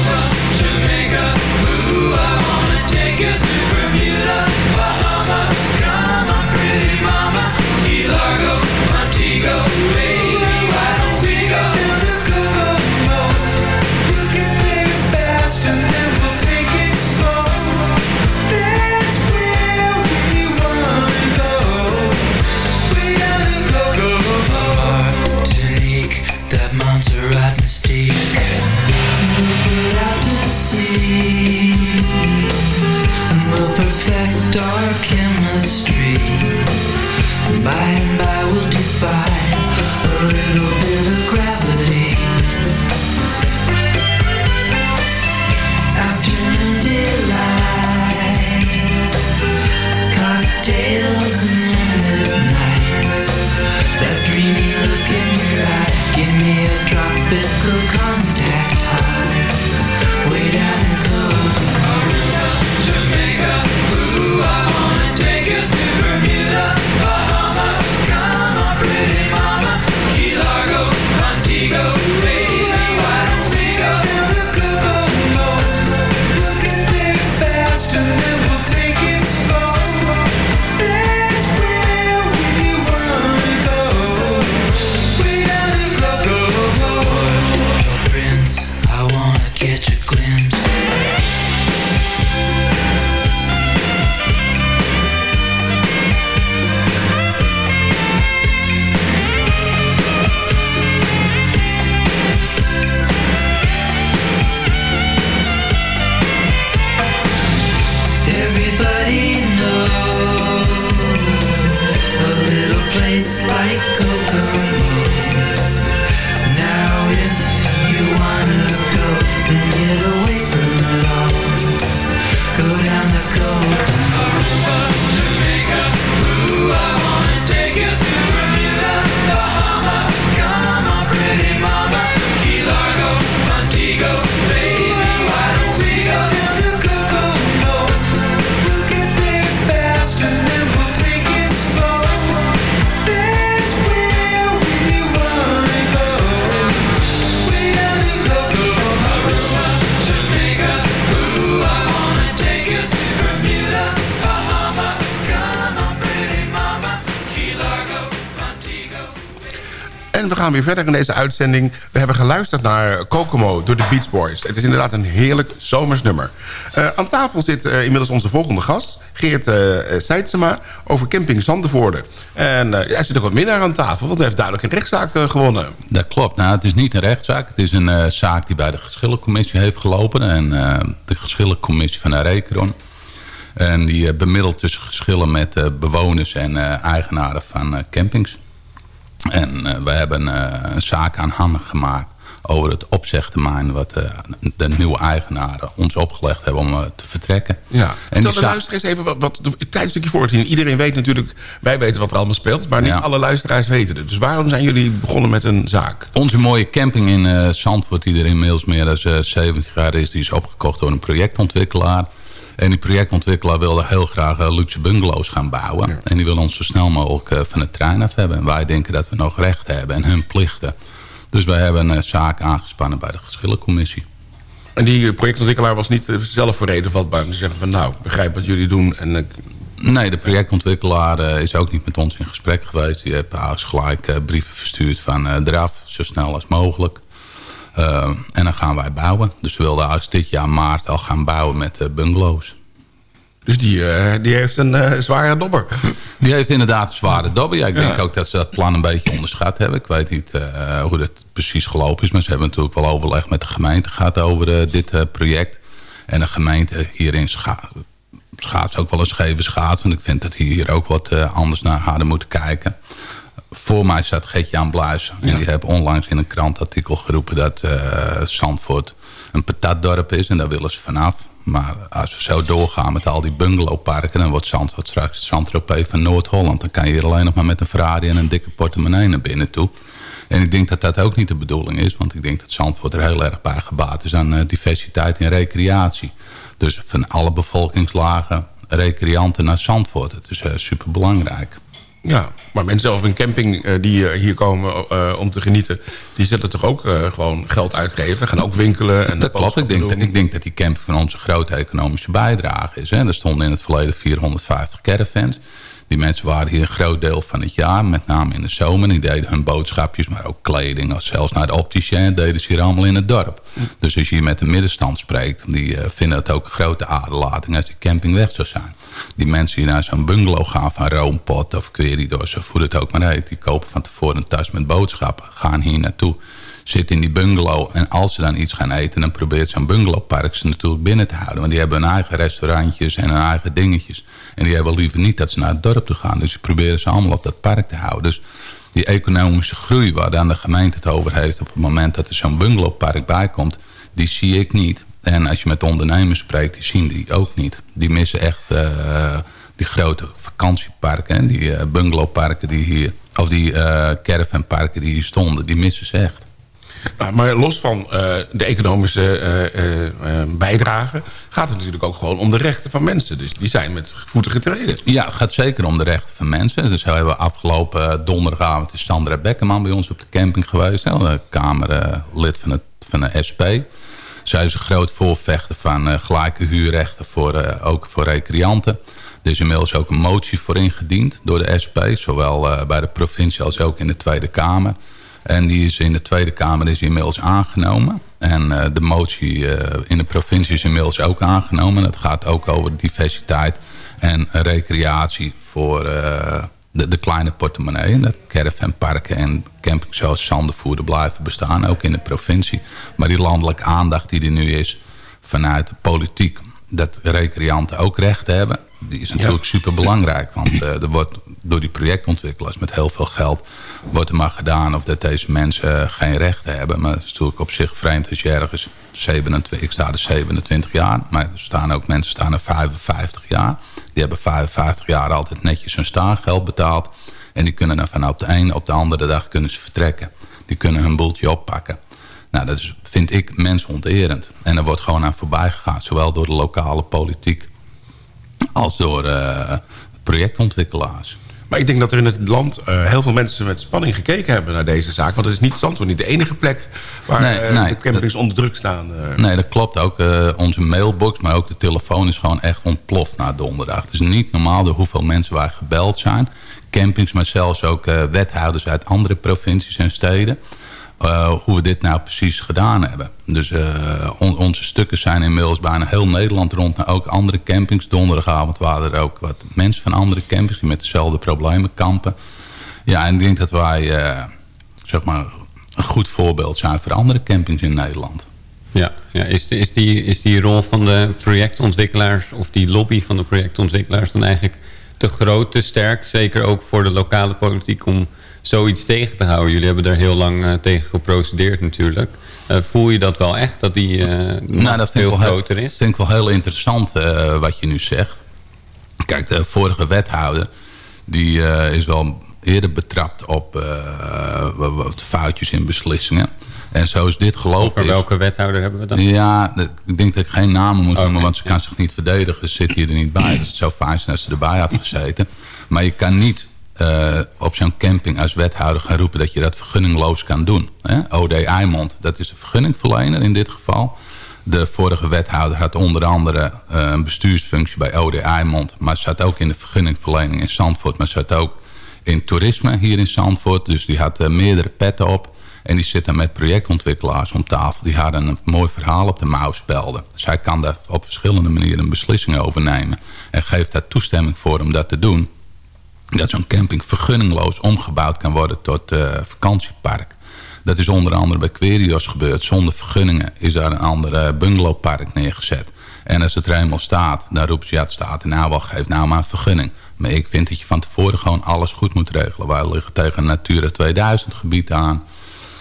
Verder in deze uitzending. We hebben geluisterd naar Kokomo door de Beach Boys. Het is inderdaad een heerlijk zomers nummer. Eh, aan tafel zit eh, inmiddels onze volgende gast, Geert uh, Seidsema, over camping Zandervoorde. En eh, hij zit ook wat minder aan tafel, want hij heeft duidelijk een rechtszaak eh, gewonnen. Dat klopt. Nou, het is niet een rechtszaak. Het is een eh, zaak die bij de geschillencommissie heeft gelopen. En eh, de geschillencommissie van de Recron. En die eh, bemiddelt tussen geschillen met eh, bewoners en eh, eigenaren van eh, campings. En eh, we hebben eh, een zaak aan handen gemaakt over het opzegtermijn... wat eh, de nieuwe eigenaren ons opgelegd hebben om te vertrekken. Ja. En die de luisteraars even wat, wat, een klein stukje voor het zien. Iedereen weet natuurlijk, wij weten wat er allemaal speelt... maar niet Ja. alle luisteraars weten het. Dus waarom zijn jullie begonnen met een zaak? Onze mooie camping in eh Zandvoort, die er inmiddels meer dan eh, 70 jaar is... die is opgekocht door een projectontwikkelaar. En die projectontwikkelaar wilde heel graag eh, luxe bungalows gaan bouwen. En die wil ons zo snel mogelijk eh, van de trein af hebben. En wij denken dat we nog recht hebben en hun plichten Dus wij hebben een zaak aangespannen bij de geschillencommissie. En die eh, projectontwikkelaar was niet eh, zelf voor reden vatbaar. te zeggen van nou, ik begrijp wat jullie doen. En, eh, Nee, de projectontwikkelaar eh, is ook niet met ons in gesprek geweest. Die heeft eigenlijk gelijk eh, brieven verstuurd van eh, eraf, zo snel als mogelijk. Eh, en dan gaan wij bouwen. Dus we wilden eigenlijk dit jaar maart al gaan bouwen met eh, bungalows. dus die, eh, die heeft een zware dobber. Die heeft inderdaad een zware dobber. Ja, ik denk Ja. ook dat ze dat plan een beetje onderschat hebben. Ik weet niet hoe dat precies gelopen is. Maar ze hebben natuurlijk wel overleg met de gemeente gehad over dit project. En de gemeente hierin scha schaats ook wel een scheve schaats. Want ik vind dat hier ook wat anders naar hadden moeten kijken. Voor mij staat Gert-Jan Bluis. En die heeft onlangs in een krantartikel geroepen dat eh, Zandvoort een patatdorp is. En daar willen ze vanaf. Maar als we zo doorgaan met al die bungalowparken... dan wordt Zandvoort straks het Zandtropee van Noord-Holland. Dan kan je hier alleen nog maar met een Ferrari en een dikke portemonnee naar binnen toe. En ik denk dat dat ook niet de bedoeling is. Want ik denk dat Zandvoort er heel erg bij gebaat is aan eh, diversiteit en recreatie. Dus van alle bevolkingslagen recreanten naar Zandvoort. Het is uh, superbelangrijk. Ja, maar mensen op een camping eh, die eh, hier komen eh, om te genieten... die zullen toch ook gewoon geld uitgeven. Gaan ook winkelen. En Dat klopt. Ik denk, dat, ik denk dat die camping van onze grote economische bijdrage is. Hè. Er stonden in het verleden 450 caravans. Die mensen waren hier een groot deel van het jaar. Met name in de zomer. Die deden hun boodschapjes, maar ook kleding. Zelfs naar de opticien deden ze hier allemaal in het dorp. Dus als je hier met de middenstand spreekt... die eh, vinden het ook een grote aderlating als die camping weg zou zijn. Die mensen die naar zo'n bungalow gaan van Roompot of Queridos... of hoe het ook maar heet... die kopen van tevoren een tas met boodschappen. Gaan hier naartoe zitten in die bungalow. En als ze dan iets gaan eten, dan probeert zo'n bungalowpark ze natuurlijk binnen te houden. Want die hebben hun eigen restaurantjes en hun eigen dingetjes. En die hebben liever niet dat ze naar het dorp toe gaan. Dus die proberen ze allemaal op dat park te houden. Dus die economische groei waar dan de gemeente het over heeft... op het moment dat er zo'n bungalowpark bij komt, die zie ik niet. En als je met ondernemers spreekt, die zien die ook niet. Die missen echt uh, die grote vakantieparken. En die uh, bungalowparken die hier... of die uh, caravanparken die hier stonden, die missen ze echt. Nou, maar los van uh, de economische uh, bijdrage... gaat het natuurlijk ook gewoon om de rechten van mensen. Dus die zijn met voeten getreden. Ja, het gaat zeker om de rechten van mensen. Dus we hebben afgelopen donderdagavond... is Sandra Bekkerman bij ons op de camping geweest. Hè, Kamerlid van, het, van de SP. Zij is een groot voorvechter van gelijke huurrechten... Voor, ook voor recreanten. Er is inmiddels ook een motie voor ingediend door de SP. Zowel bij de provincie als ook in de Tweede Kamer... En die is in de Tweede Kamer is inmiddels aangenomen. En uh, de motie uh, in de provincie is inmiddels ook aangenomen. Dat gaat ook over diversiteit en recreatie voor uh, de, de, kleine portemonnee. Dat caravanparken en campings zoals Zandervoerder blijven bestaan, ook in de provincie. Maar die landelijke aandacht die er nu is vanuit de politiek... dat recreanten ook recht hebben, die is natuurlijk ja. super belangrijk. Want er wordt door die projectontwikkelaars met heel veel geld wordt er maar gedaan of dat deze mensen geen rechten hebben. Maar het is natuurlijk op zich vreemd als je ergens 27, ik sta er 27 jaar, maar er staan ook mensen staan er 55 jaar. Die hebben 55 jaar altijd netjes hun staangeld betaald. En die kunnen dan vanaf de een op de andere dag kunnen ze vertrekken. Die kunnen hun boeltje oppakken. Nou, dat is, vind ik mensonterend. En er wordt gewoon aan voorbij gegaan. Zowel door de lokale politiek als door uh, projectontwikkelaars. Maar ik denk dat er in het land uh, heel veel mensen met spanning gekeken hebben naar deze zaak. Want het is niet Zandvoort niet de enige plek waar nee, uh, nee, de campings dat, onder druk staan. Uh. Nee, dat klopt. Ook onze mailbox, maar ook de telefoon is gewoon echt ontploft na donderdag. Het is niet normaal door hoeveel mensen waar gebeld zijn. Campings, maar zelfs ook wethouders uit andere provincies en steden. Uh, hoe we dit nou precies gedaan hebben. Dus on, onze stukken zijn inmiddels bijna heel Nederland rond... naar ook andere campings. Donderdagavond waren er ook wat mensen van andere campings... die met dezelfde problemen kampen. Ja, en ik denk dat wij uh, zeg maar een goed voorbeeld zijn... voor andere campings in Nederland. Ja, ja is, is, die, is die rol van de projectontwikkelaars... of die lobby van de projectontwikkelaars... dan eigenlijk te groot, te sterk? Zeker ook voor de lokale politiek... om zoiets tegen te houden. Jullie hebben daar heel lang uh, tegen geprocedeerd natuurlijk. Uh, voel je dat wel echt, dat die uh, nou, dat veel groter heel, is? Dat vind ik wel heel interessant wat je nu zegt. Kijk, de vorige wethouder... die is wel eerder betrapt op wat foutjes in beslissingen. En zo is dit gelopen. Over welke wethouder hebben we dan? Ja, ik denk dat ik geen namen moet noemen, want ze kan zich niet verdedigen. Ze zit hier er niet bij. Dus het zou fijn zijn als ze erbij had gezeten. Maar je kan niet eh, op zo'n camping als wethouder gaan roepen... dat je dat vergunningloos kan doen. Hè? OD Eimond, dat is de vergunningverlener in dit geval. De vorige wethouder had onder andere eh, een bestuursfunctie bij OD Eimond... maar zat ook in de vergunningverlening in Zandvoort... maar zat ook in toerisme hier in Zandvoort. Dus die had eh, meerdere petten op... En die zitten met projectontwikkelaars om tafel. Die hadden een mooi verhaal op de mouw spelden. Zij kan daar op verschillende manieren beslissingen over nemen. En geeft daar toestemming voor om dat te doen. Dat zo'n camping vergunningloos omgebouwd kan worden tot uh, vakantiepark. Dat is onder andere bij Querios gebeurd. Zonder vergunningen is daar een ander bungalowpark neergezet. En als het er eenmaal staat, dan roepen ze ja het staat. En wel, geef nou maar een vergunning. Maar ik vind dat je van tevoren gewoon alles goed moet regelen. Wij liggen tegen een Natura 2000 gebied aan.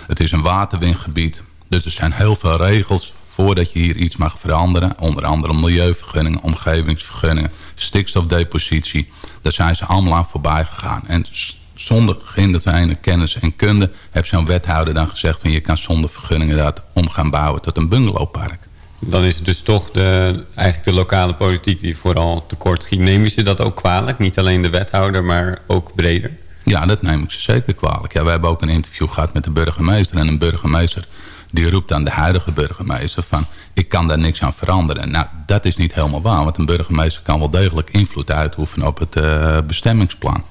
Het is een waterwingebied. Dus er zijn heel veel regels voordat je hier iets mag veranderen. Onder andere milieuvergunningen, omgevingsvergunningen, stikstofdepositie. Daar zijn ze allemaal aan voorbij gegaan. En zonder gehinderde kennis en kunde... heeft zo'n wethouder dan gezegd... van je kan zonder vergunningen dat om gaan bouwen tot een bungalowpark. Dan is het dus toch de, eigenlijk de lokale politiek die vooral tekort ging. Neem je ze dat ook kwalijk? Niet alleen de wethouder, maar ook breder? Ja, dat neem ik ze zeker kwalijk. Ja, we hebben ook een interview gehad met de burgemeester. En een burgemeester die roept aan de huidige burgemeester van... ik kan daar niks aan veranderen. Nou, dat is niet helemaal waar. Want een burgemeester kan wel degelijk invloed uitoefenen op het uh, bestemmingsplan.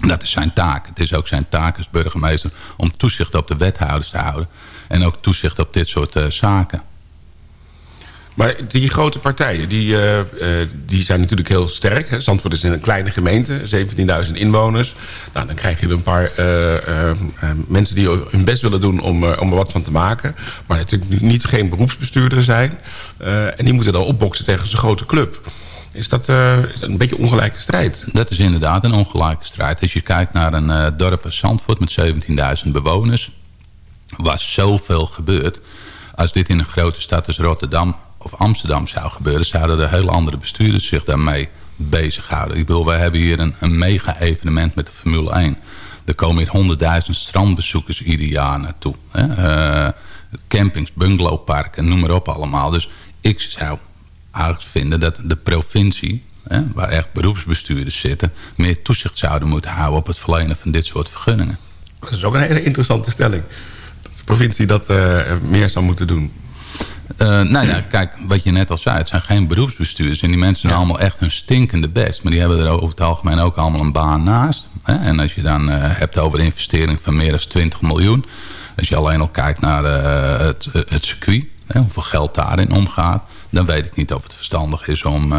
Dat is zijn taak. Het is ook zijn taak als burgemeester om toezicht op de wethouders te houden. En ook toezicht op dit soort uh, zaken. Maar die grote partijen, die, uh, uh, die zijn natuurlijk heel sterk. Hè? Zandvoort is een kleine gemeente, 17.000 inwoners. Nou, dan krijg je een paar uh, mensen die hun best willen doen om, om er wat van te maken. Maar natuurlijk niet geen beroepsbestuurder zijn. en die moeten dan opboksen tegen zo'n grote club. Is dat, is dat een beetje ongelijke strijd? Dat is inderdaad een ongelijke strijd. Als je kijkt naar een dorp als Zandvoort met 17.000 bewoners... waar zoveel gebeurt... als dit in een grote stad als Rotterdam of Amsterdam zou gebeuren... zouden er hele andere bestuurders zich daarmee bezighouden. Ik bedoel, wij hebben hier een, een mega-evenement met de Formule 1. Er komen hier honderdduizend strandbezoekers ieder jaar naartoe. Hè? Uh, campings, bungalowparken, noem maar op allemaal. Dus ik zou eigenlijk vinden dat de provincie... Hè, waar echt beroepsbestuurders zitten... meer toezicht zouden moeten houden op het verlenen van dit soort vergunningen. Dat is ook een hele interessante stelling. Dat de provincie dat uh, meer zou moeten doen. Uh, nou ja, kijk, wat je net al zei, het zijn geen beroepsbestuurders. En die mensen doen ja. allemaal echt hun stinkende best. Maar die hebben er over het algemeen ook allemaal een baan naast. Hè? En als je dan uh, hebt over investering van meer dan 20 miljoen. Als je alleen al kijkt naar uh, het, het circuit, hè, hoeveel geld daarin omgaat. Dan weet ik niet of het verstandig is om,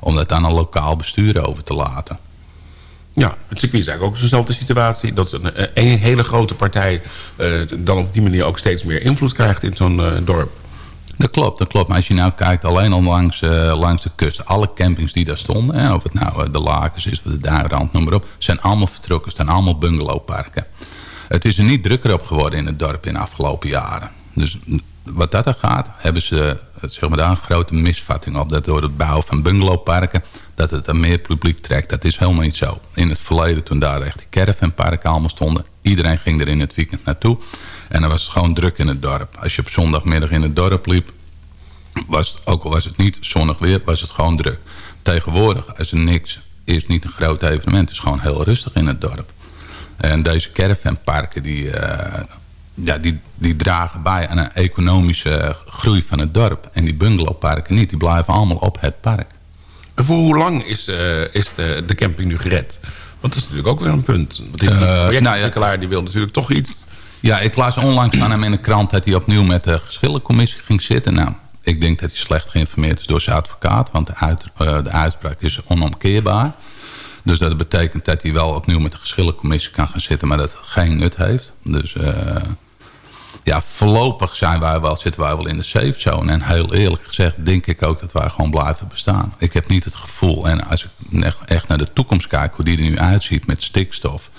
om dat aan een lokaal bestuur over te laten. Ja, het circuit is eigenlijk ook dezelfde situatie. Dat een, een hele grote partij dan op die manier ook steeds meer invloed krijgt in zo'n dorp. Dat klopt, dat klopt. Maar als je nou kijkt alleen al langs, uh, langs de kust. Alle campings die daar stonden. Hè, of het nou uh, de Lakens is of de Duinrand, noem maar op. Zijn allemaal vertrokken. staan allemaal bungalowparken. Het is er niet drukker op geworden in het dorp in de afgelopen jaren. Dus wat dat er gaat, hebben ze zeg maar, daar een grote misvatting op. Dat door het bouwen van bungalowparken, dat het er meer publiek trekt. Dat is helemaal niet zo. In het verleden, toen daar echt die caravanparken allemaal stonden... iedereen ging er in het weekend naartoe. En dan was het gewoon druk in het dorp. Als je op zondagmiddag in het dorp liep... Was ook al was het niet zonnig weer, was het gewoon druk. Tegenwoordig, als er niks is, niet een groot evenement... is gewoon heel rustig in het dorp. En deze caravanparken, die... Uh, ja, die, die dragen bij aan een economische groei van het dorp. En die bungalowparken niet, die blijven allemaal op het park. En voor hoe lang is, uh, is de, de, camping nu gered? Want dat is natuurlijk ook weer een punt. Want die uh, projectontwikkelaar nou ja, die wil natuurlijk toch iets... Ja, ik las onlangs van hem in de krant dat hij opnieuw met de geschillencommissie ging zitten. Nou, ik denk dat hij slecht geïnformeerd is door zijn advocaat. Want de, uit, uh, de uitspraak is onomkeerbaar. Dus dat betekent dat hij wel opnieuw met de geschillencommissie kan gaan zitten... maar dat het geen nut heeft. Dus uh, ja, voorlopig zijn wij wel, zitten wij wel in de safe zone. En heel eerlijk gezegd denk ik ook dat wij gewoon blijven bestaan. Ik heb niet het gevoel, en als ik echt naar de toekomst kijk... hoe die er nu uitziet met stikstof...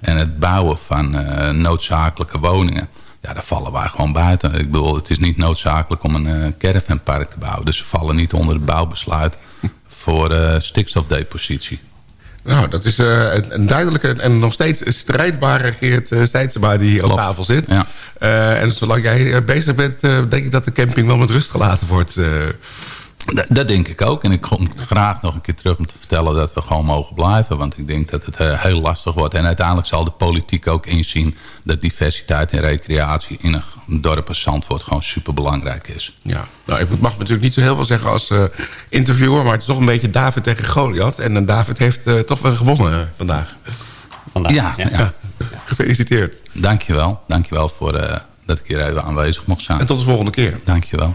en het bouwen van uh, noodzakelijke woningen... ja, daar vallen wij gewoon buiten. Ik bedoel, het is niet noodzakelijk om een uh, caravanpark te bouwen. Dus ze vallen niet onder het bouwbesluit voor uh, stikstofdepositie. Nou, dat is uh, een duidelijke en nog steeds strijdbare Geert uh, die hier Klopt. op tafel zit. Ja. Uh, en zolang jij bezig bent, denk ik dat de camping wel met rust gelaten wordt. Dat, dat denk ik ook. En ik kom graag nog een keer terug om te vertellen dat we gewoon mogen blijven. Want ik denk dat het eh, heel lastig wordt. En uiteindelijk zal de politiek ook inzien dat diversiteit en recreatie in een dorp als Zandvoort gewoon superbelangrijk is. Ja, nou, ik mag natuurlijk niet zo heel veel zeggen als eh, interviewer... maar het is toch een beetje David tegen Goliath. En eh, David heeft eh, toch wel gewonnen vandaag. Vandaag, Ja, ja. Ja, gefeliciteerd. Dankjewel. Dankjewel voor eh, dat ik hier even aanwezig mocht zijn. En tot de volgende keer. Dankjewel.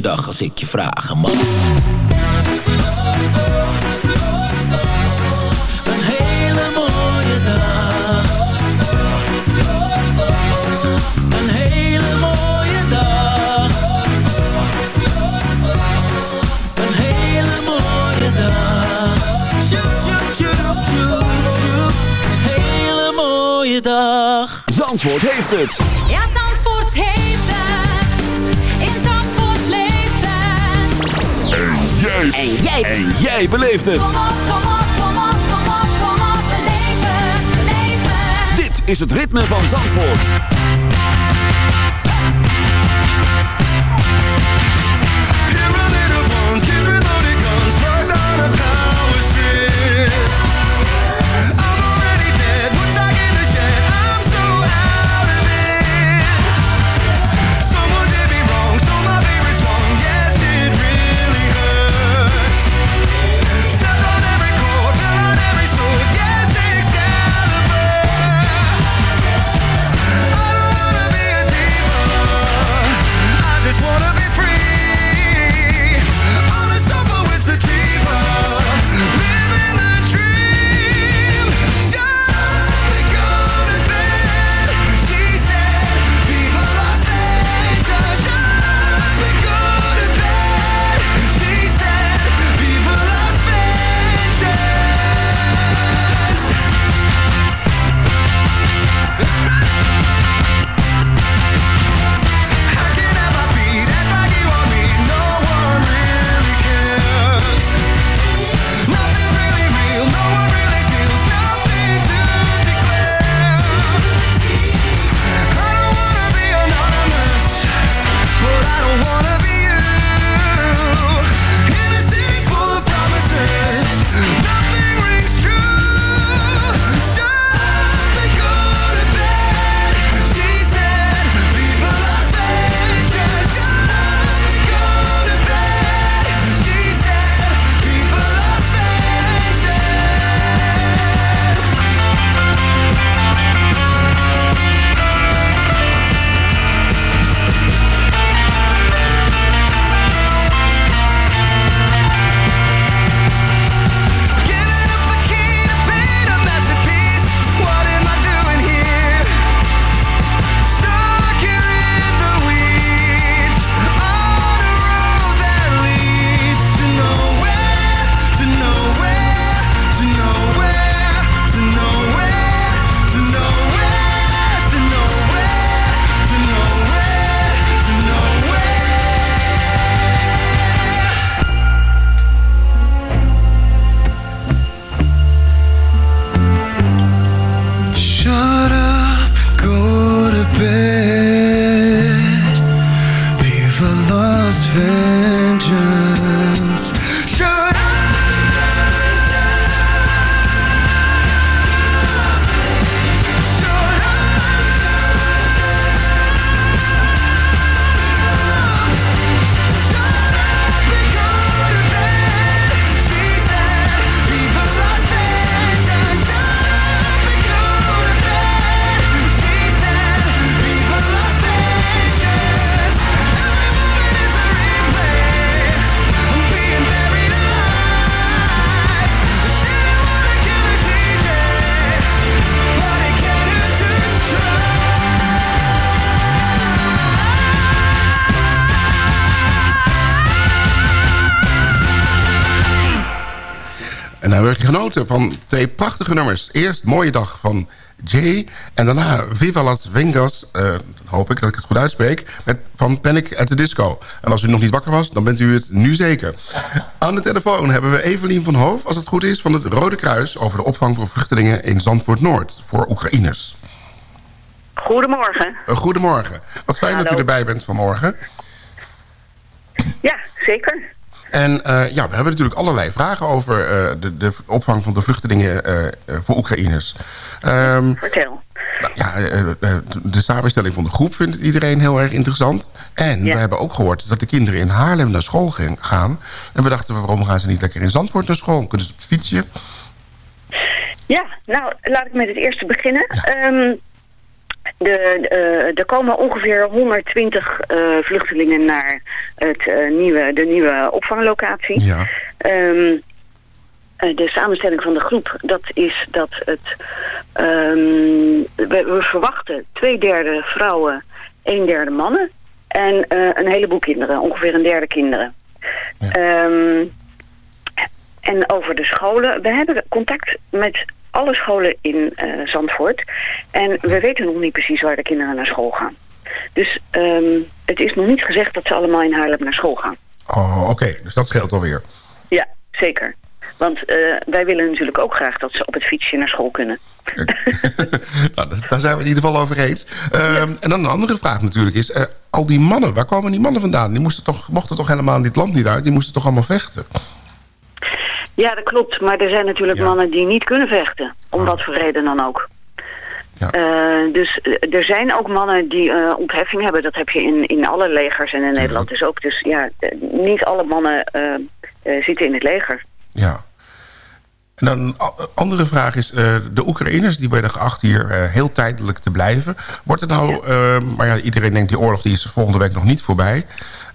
je dag als ik je vragen En jij. En jij. En jij beleeft het. Kom op, kom op, kom op, kom op, kom op. Beleef het, beleef het. Dit is het ritme van Zandvoort. Genoten van twee prachtige nummers. Eerst Mooie Dag van Jay. En daarna Viva Las Vegas, eh, hoop ik dat ik het goed uitspreek... Met, van Panic at the Disco. En als u nog niet wakker was, dan bent u het nu zeker. Aan de telefoon hebben we Evelien van Hoof, als het goed is... van het Rode Kruis over de opvang voor vluchtelingen in Zandvoort-Noord... voor Oekraïners. Goedemorgen. Uh, goedemorgen. Wat fijn dat u erbij bent vanmorgen. Ja, zeker. En uh, ja, we hebben natuurlijk allerlei vragen over uh, de, de, opvang van de vluchtelingen uh, voor Oekraïners. Um, Vertel. Nou, ja, de samenstelling van de groep vindt iedereen heel erg interessant. En ja. we hebben ook gehoord dat de kinderen in Haarlem naar school gaan. En we dachten, waarom gaan ze niet lekker in Zandvoort naar school? Kunnen ze op het fietsje? Ja, nou, laat ik met het eerste beginnen. Ja. Um, de, uh, er komen ongeveer 120 uh, vluchtelingen naar het, uh, nieuwe, de nieuwe opvanglocatie. Ja. Um, de samenstelling van de groep, dat is dat het... Um, we, we, verwachten twee derde vrouwen, een derde mannen... en een heleboel kinderen, ongeveer een derde kinderen. Ja. Um, en over de scholen, we hebben contact met alle scholen in uh, Zandvoort. En we weten nog niet precies waar de kinderen naar school gaan. Dus um, het is nog niet gezegd dat ze allemaal in Haarlem naar school gaan. Oh, oké. Okay. Dus dat scheelt alweer. Ja, zeker. Want uh, wij willen natuurlijk ook graag dat ze op het fietsje naar school kunnen. nou, daar zijn we in ieder geval over eens. Ja. En dan een andere vraag natuurlijk is... Uh, al die mannen, waar komen die mannen vandaan? Die moesten toch, mochten toch helemaal dit land niet uit? Die moesten toch allemaal vechten? Ja, dat klopt. Maar er zijn natuurlijk ja. mannen die niet kunnen vechten. Om oh. wat voor reden dan ook. Ja. Uh, dus uh, er zijn ook mannen die uh, ontheffing hebben. Dat heb je in, in alle legers en in Nederland dus ook. Dus ja, niet alle mannen zitten in het leger. Ja. En dan een andere vraag is, de Oekraïners die werden geacht hier heel tijdelijk te blijven. Wordt het nou, maar ja, iedereen denkt die oorlog die is volgende week nog niet voorbij.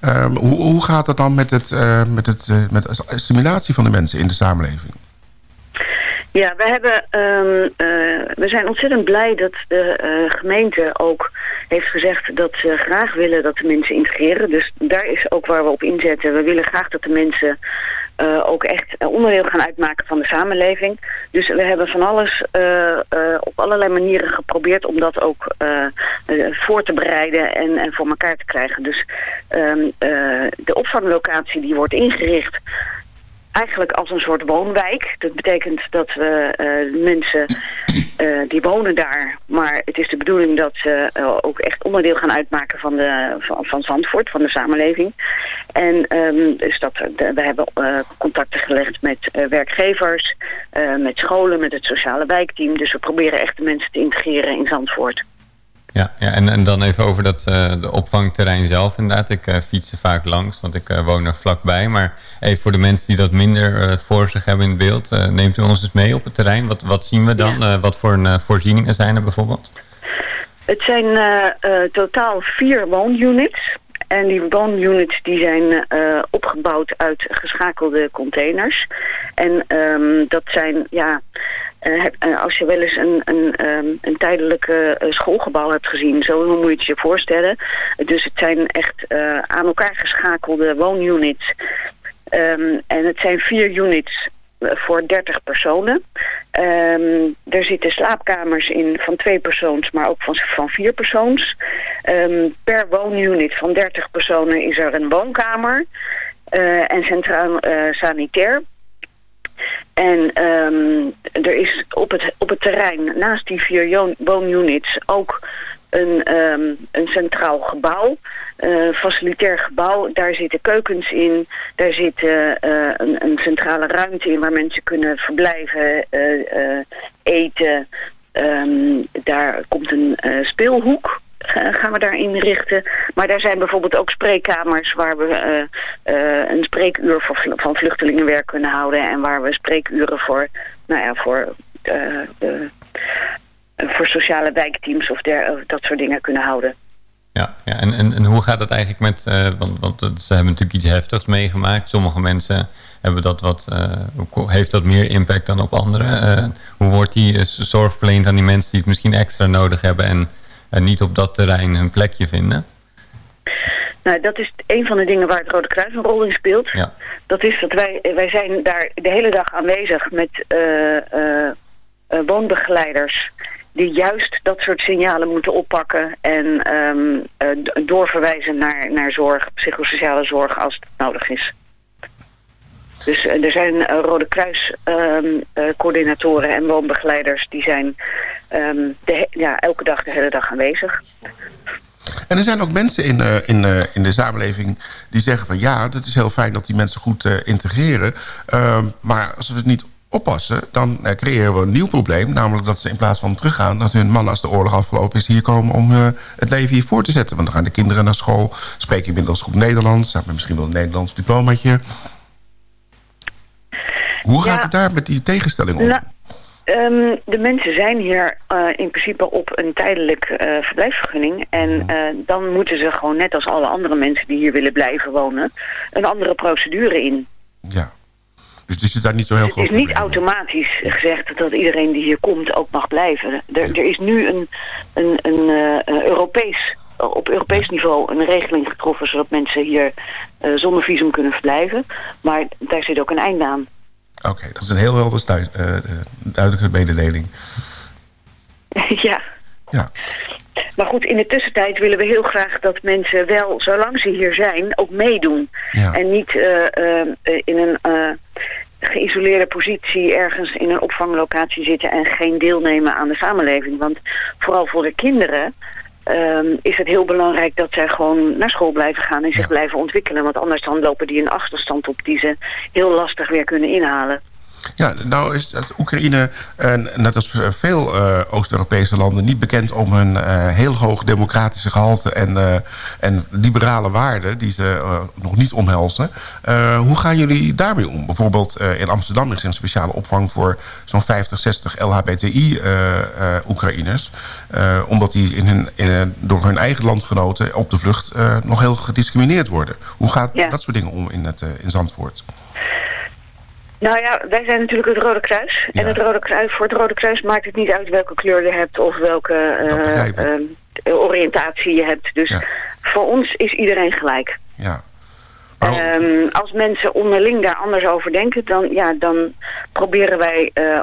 Um, hoe, gaat het dan met, het, uh, met, het, uh, met de assimilatie van de mensen in de samenleving? Ja, we, hebben, um, uh, we zijn ontzettend blij dat de gemeente ook heeft gezegd dat ze graag willen dat de mensen integreren. Dus daar is ook waar we op inzetten. We willen graag dat de mensen uh, ook echt onderdeel gaan uitmaken van de samenleving. Dus we hebben van alles uh, uh, op allerlei manieren geprobeerd om dat ook voor te bereiden en, en voor elkaar te krijgen. Dus um, de opvanglocatie die wordt ingericht eigenlijk als een soort woonwijk. Dat betekent dat we uh, mensen uh, die wonen daar, maar het is de bedoeling dat ze uh, ook echt onderdeel gaan uitmaken van, de, van, van Zandvoort, van de samenleving. En um, dus dat, de, we hebben contacten gelegd met werkgevers, met scholen, met het sociale wijkteam. Dus we proberen echt de mensen te integreren in Zandvoort. Ja, ja en, en dan even over dat, uh, de opvangterrein zelf inderdaad. Ik uh, fiets er vaak langs, want ik uh, woon er vlakbij. Maar even voor de mensen die dat minder voor zich hebben in het beeld... neemt u ons eens mee op het terrein. Wat, wat zien we dan? Ja. wat voor een, voorzieningen zijn er bijvoorbeeld? Het zijn totaal vier woonunits. En die woonunits die zijn opgebouwd uit geschakelde containers. En um, dat zijn... ja uh, als je wel eens een, een, um, een tijdelijke uh, schoolgebouw hebt gezien, zo moet je het je voorstellen. Dus het zijn echt aan elkaar geschakelde woonunits. Um, en het zijn vier units voor 30 personen. Um, er zitten slaapkamers in van twee persoons, maar ook van, van vier persoons. Per woonunit van 30 personen is er een woonkamer en centraal sanitair. En um, er is op het, op het terrein naast die vier woonunits ook een, um, een centraal gebouw, uh, facilitair gebouw. Daar zitten keukens in, daar zit uh, een, een, centrale ruimte in waar mensen kunnen verblijven, uh, eten. Um, daar komt een speelhoek gaan we daarin richten. Maar daar zijn bijvoorbeeld ook spreekkamers waar we uh, uh, een spreekuur voor, van vluchtelingenwerk kunnen houden. En waar we spreekuren voor, nou ja, voor, uh, voor sociale wijkteams of, der, dat soort dingen kunnen houden. Ja, ja en, en, en hoe gaat het eigenlijk met, want, want ze hebben natuurlijk iets heftigs meegemaakt. Sommige mensen hebben dat wat, heeft dat meer impact dan op anderen. hoe wordt die zorg verleend aan die mensen die het misschien extra nodig hebben en en niet op dat terrein hun plekje vinden? Nou, dat is een van de dingen waar het Rode Kruis een rol in speelt. Ja. Dat is dat wij, wij zijn daar de hele dag aanwezig met eh, eh, eh, woonbegeleiders die juist dat soort signalen moeten oppakken en ehm, eh, doorverwijzen naar, naar zorg, psychosociale zorg als het nodig is. Dus eh, er zijn eh, Rode Kruis ehm, eh, en woonbegeleiders die zijn ehm, ja, elke dag de hele dag aanwezig. En er zijn ook mensen in, in, in de samenleving die zeggen van... ja, het is heel fijn dat die mensen goed integreren. Ehm, maar als we het niet oppassen, dan creëren we een nieuw probleem. Namelijk dat ze in plaats van teruggaan... dat hun man als de oorlog afgelopen is hier komen om het leven hier voor te zetten. Want dan gaan de kinderen naar school, spreken inmiddels goed Nederlands... hebben misschien wel een Nederlands diplomaatje. Hoe gaat Ja. u daar met die tegenstelling om? Nou, ehm, de mensen zijn hier eh, in principe op een tijdelijk eh, verblijfsvergunning. En eh, dan moeten ze gewoon net als alle andere mensen die hier willen blijven wonen... een andere procedure in. Ja. Dus er zit daar niet zo heel Het groot is niet automatisch gezegd dat iedereen die hier komt ook mag blijven. Er, er is nu een, een, een, een Europees, op Europees niveau een regeling getroffen... zodat mensen hier eh, zonder visum kunnen verblijven. Maar daar zit ook een einde aan. Oké, dat is een heel helder eh, eh, duidelijke mededeling. ja. Ja. Maar goed, in de tussentijd willen we heel graag dat mensen wel, zolang ze hier zijn, ook meedoen. Ja. En niet in een geïsoleerde positie ergens in een opvanglocatie zitten en geen deelnemen aan de samenleving. Want vooral voor de kinderen ehm, is het heel belangrijk dat zij gewoon naar school blijven gaan en zich blijven ontwikkelen. Want anders dan lopen die een achterstand op die ze heel lastig weer kunnen inhalen. Ja, nou is dat Oekraïne, net als veel eh, Oost-Europese landen... niet bekend om hun eh, heel hoog democratische gehalte... en, eh, en liberale waarden die ze nog niet omhelzen. Hoe gaan jullie daarmee om? Bijvoorbeeld in Amsterdam is er een speciale opvang... voor zo'n 50, 60 LHBTI-Oekraïners. omdat die in hun, in, door hun eigen landgenoten op de vlucht... nog heel gediscrimineerd worden. Hoe gaat Ja. dat soort dingen om in, het, in Zandvoort? Nou ja, wij zijn natuurlijk het Rode Kruis. En het Rode Kruis, voor het Rode Kruis maakt het niet uit welke kleur je hebt of welke eh, eh, oriëntatie je hebt. Dus voor ons is iedereen gelijk. Ja. Ehm, als mensen onderling daar anders over denken, dan, ja, dan proberen wij eh,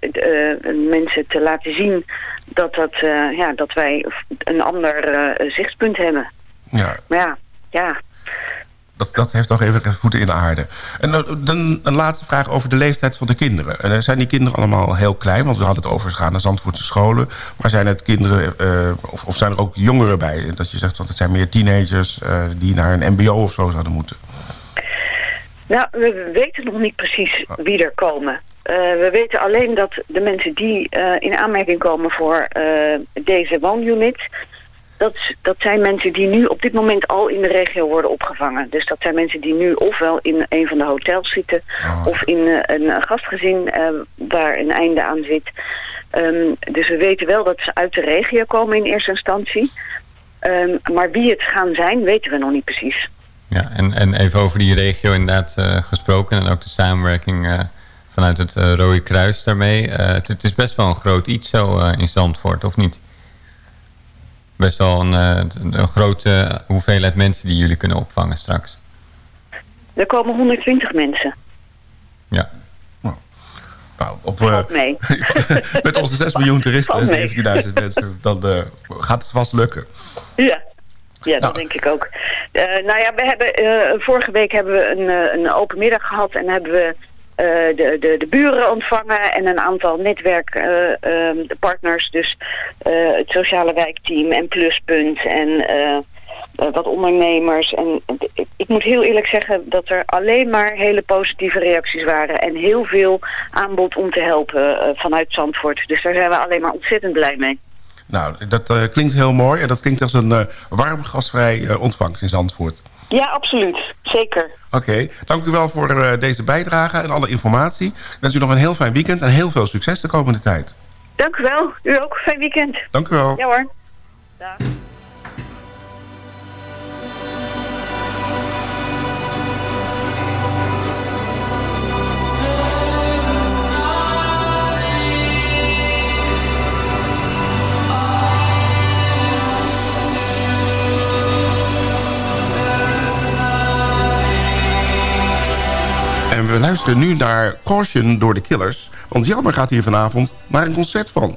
eh, mensen te laten zien dat, dat, ja, dat wij een ander zichtspunt hebben. Ja. Maar ja, ja, Dat, dat heeft nog even voeten in de aarde. En dan, dan een laatste vraag over de leeftijd van de kinderen. En, eh, zijn die kinderen allemaal heel klein? Want we hadden het over gaan naar Zandvoortse scholen. Maar zijn het kinderen, eh, of, of zijn er ook jongeren bij? Dat je zegt dat het zijn meer teenagers eh, die naar een mbo of zo zouden moeten. Nou, we weten nog niet precies wie er komen. Eh, we weten alleen dat de mensen die eh, in aanmerking komen voor eh, deze woonunit... Dat, dat zijn mensen die nu op dit moment al in de regio worden opgevangen. Dus dat zijn mensen die nu ofwel in een van de hotels zitten... of in eh, een gastgezin eh, waar een einde aan zit. Ehm, dus we weten wel dat ze uit de regio komen in eerste instantie. Ehm, maar wie het gaan zijn, weten we nog niet precies. Ja, en, en even over die regio inderdaad eh, gesproken en ook de samenwerking eh, vanuit het eh, Rode Kruis daarmee. Eh, het, het is best wel een groot iets zo eh, in Zandvoort, of niet? Best wel een, eh, een grote hoeveelheid mensen die jullie kunnen opvangen straks. Er komen 120 mensen. Ja. Nou, op, eh, mee. met onze 6 miljoen toeristen en mee. 17.000 mensen, dan eh, gaat het vast lukken. Ja, ja dat denk ik ook. Eh, nou ja, we hebben, eh, vorige week hebben we een, eh, een open middag gehad en hebben we de, de, de buren ontvangen en een aantal netwerkpartners. dus eh, het sociale wijkteam en Pluspunt en eh, eh, wat ondernemers. En ik, ik moet heel eerlijk zeggen dat er alleen maar hele positieve reacties waren en heel veel aanbod om te helpen eh, vanuit Zandvoort. Dus daar zijn we alleen maar ontzettend blij mee. Nou, dat eh, klinkt heel mooi. En dat klinkt als een eh, warm, gasvrij eh, ontvangst in Zandvoort. Ja, absoluut. Zeker. Oké, dank u wel voor eh, deze bijdrage en alle informatie. Ik wens u nog een heel fijn weekend en heel veel succes de komende tijd. Dank u wel. U ook. Fijn weekend. Dank u wel. Ja hoor. I en we luisteren nu naar Caution door de Killers. Want Jelmer gaat hier vanavond naar een concert van.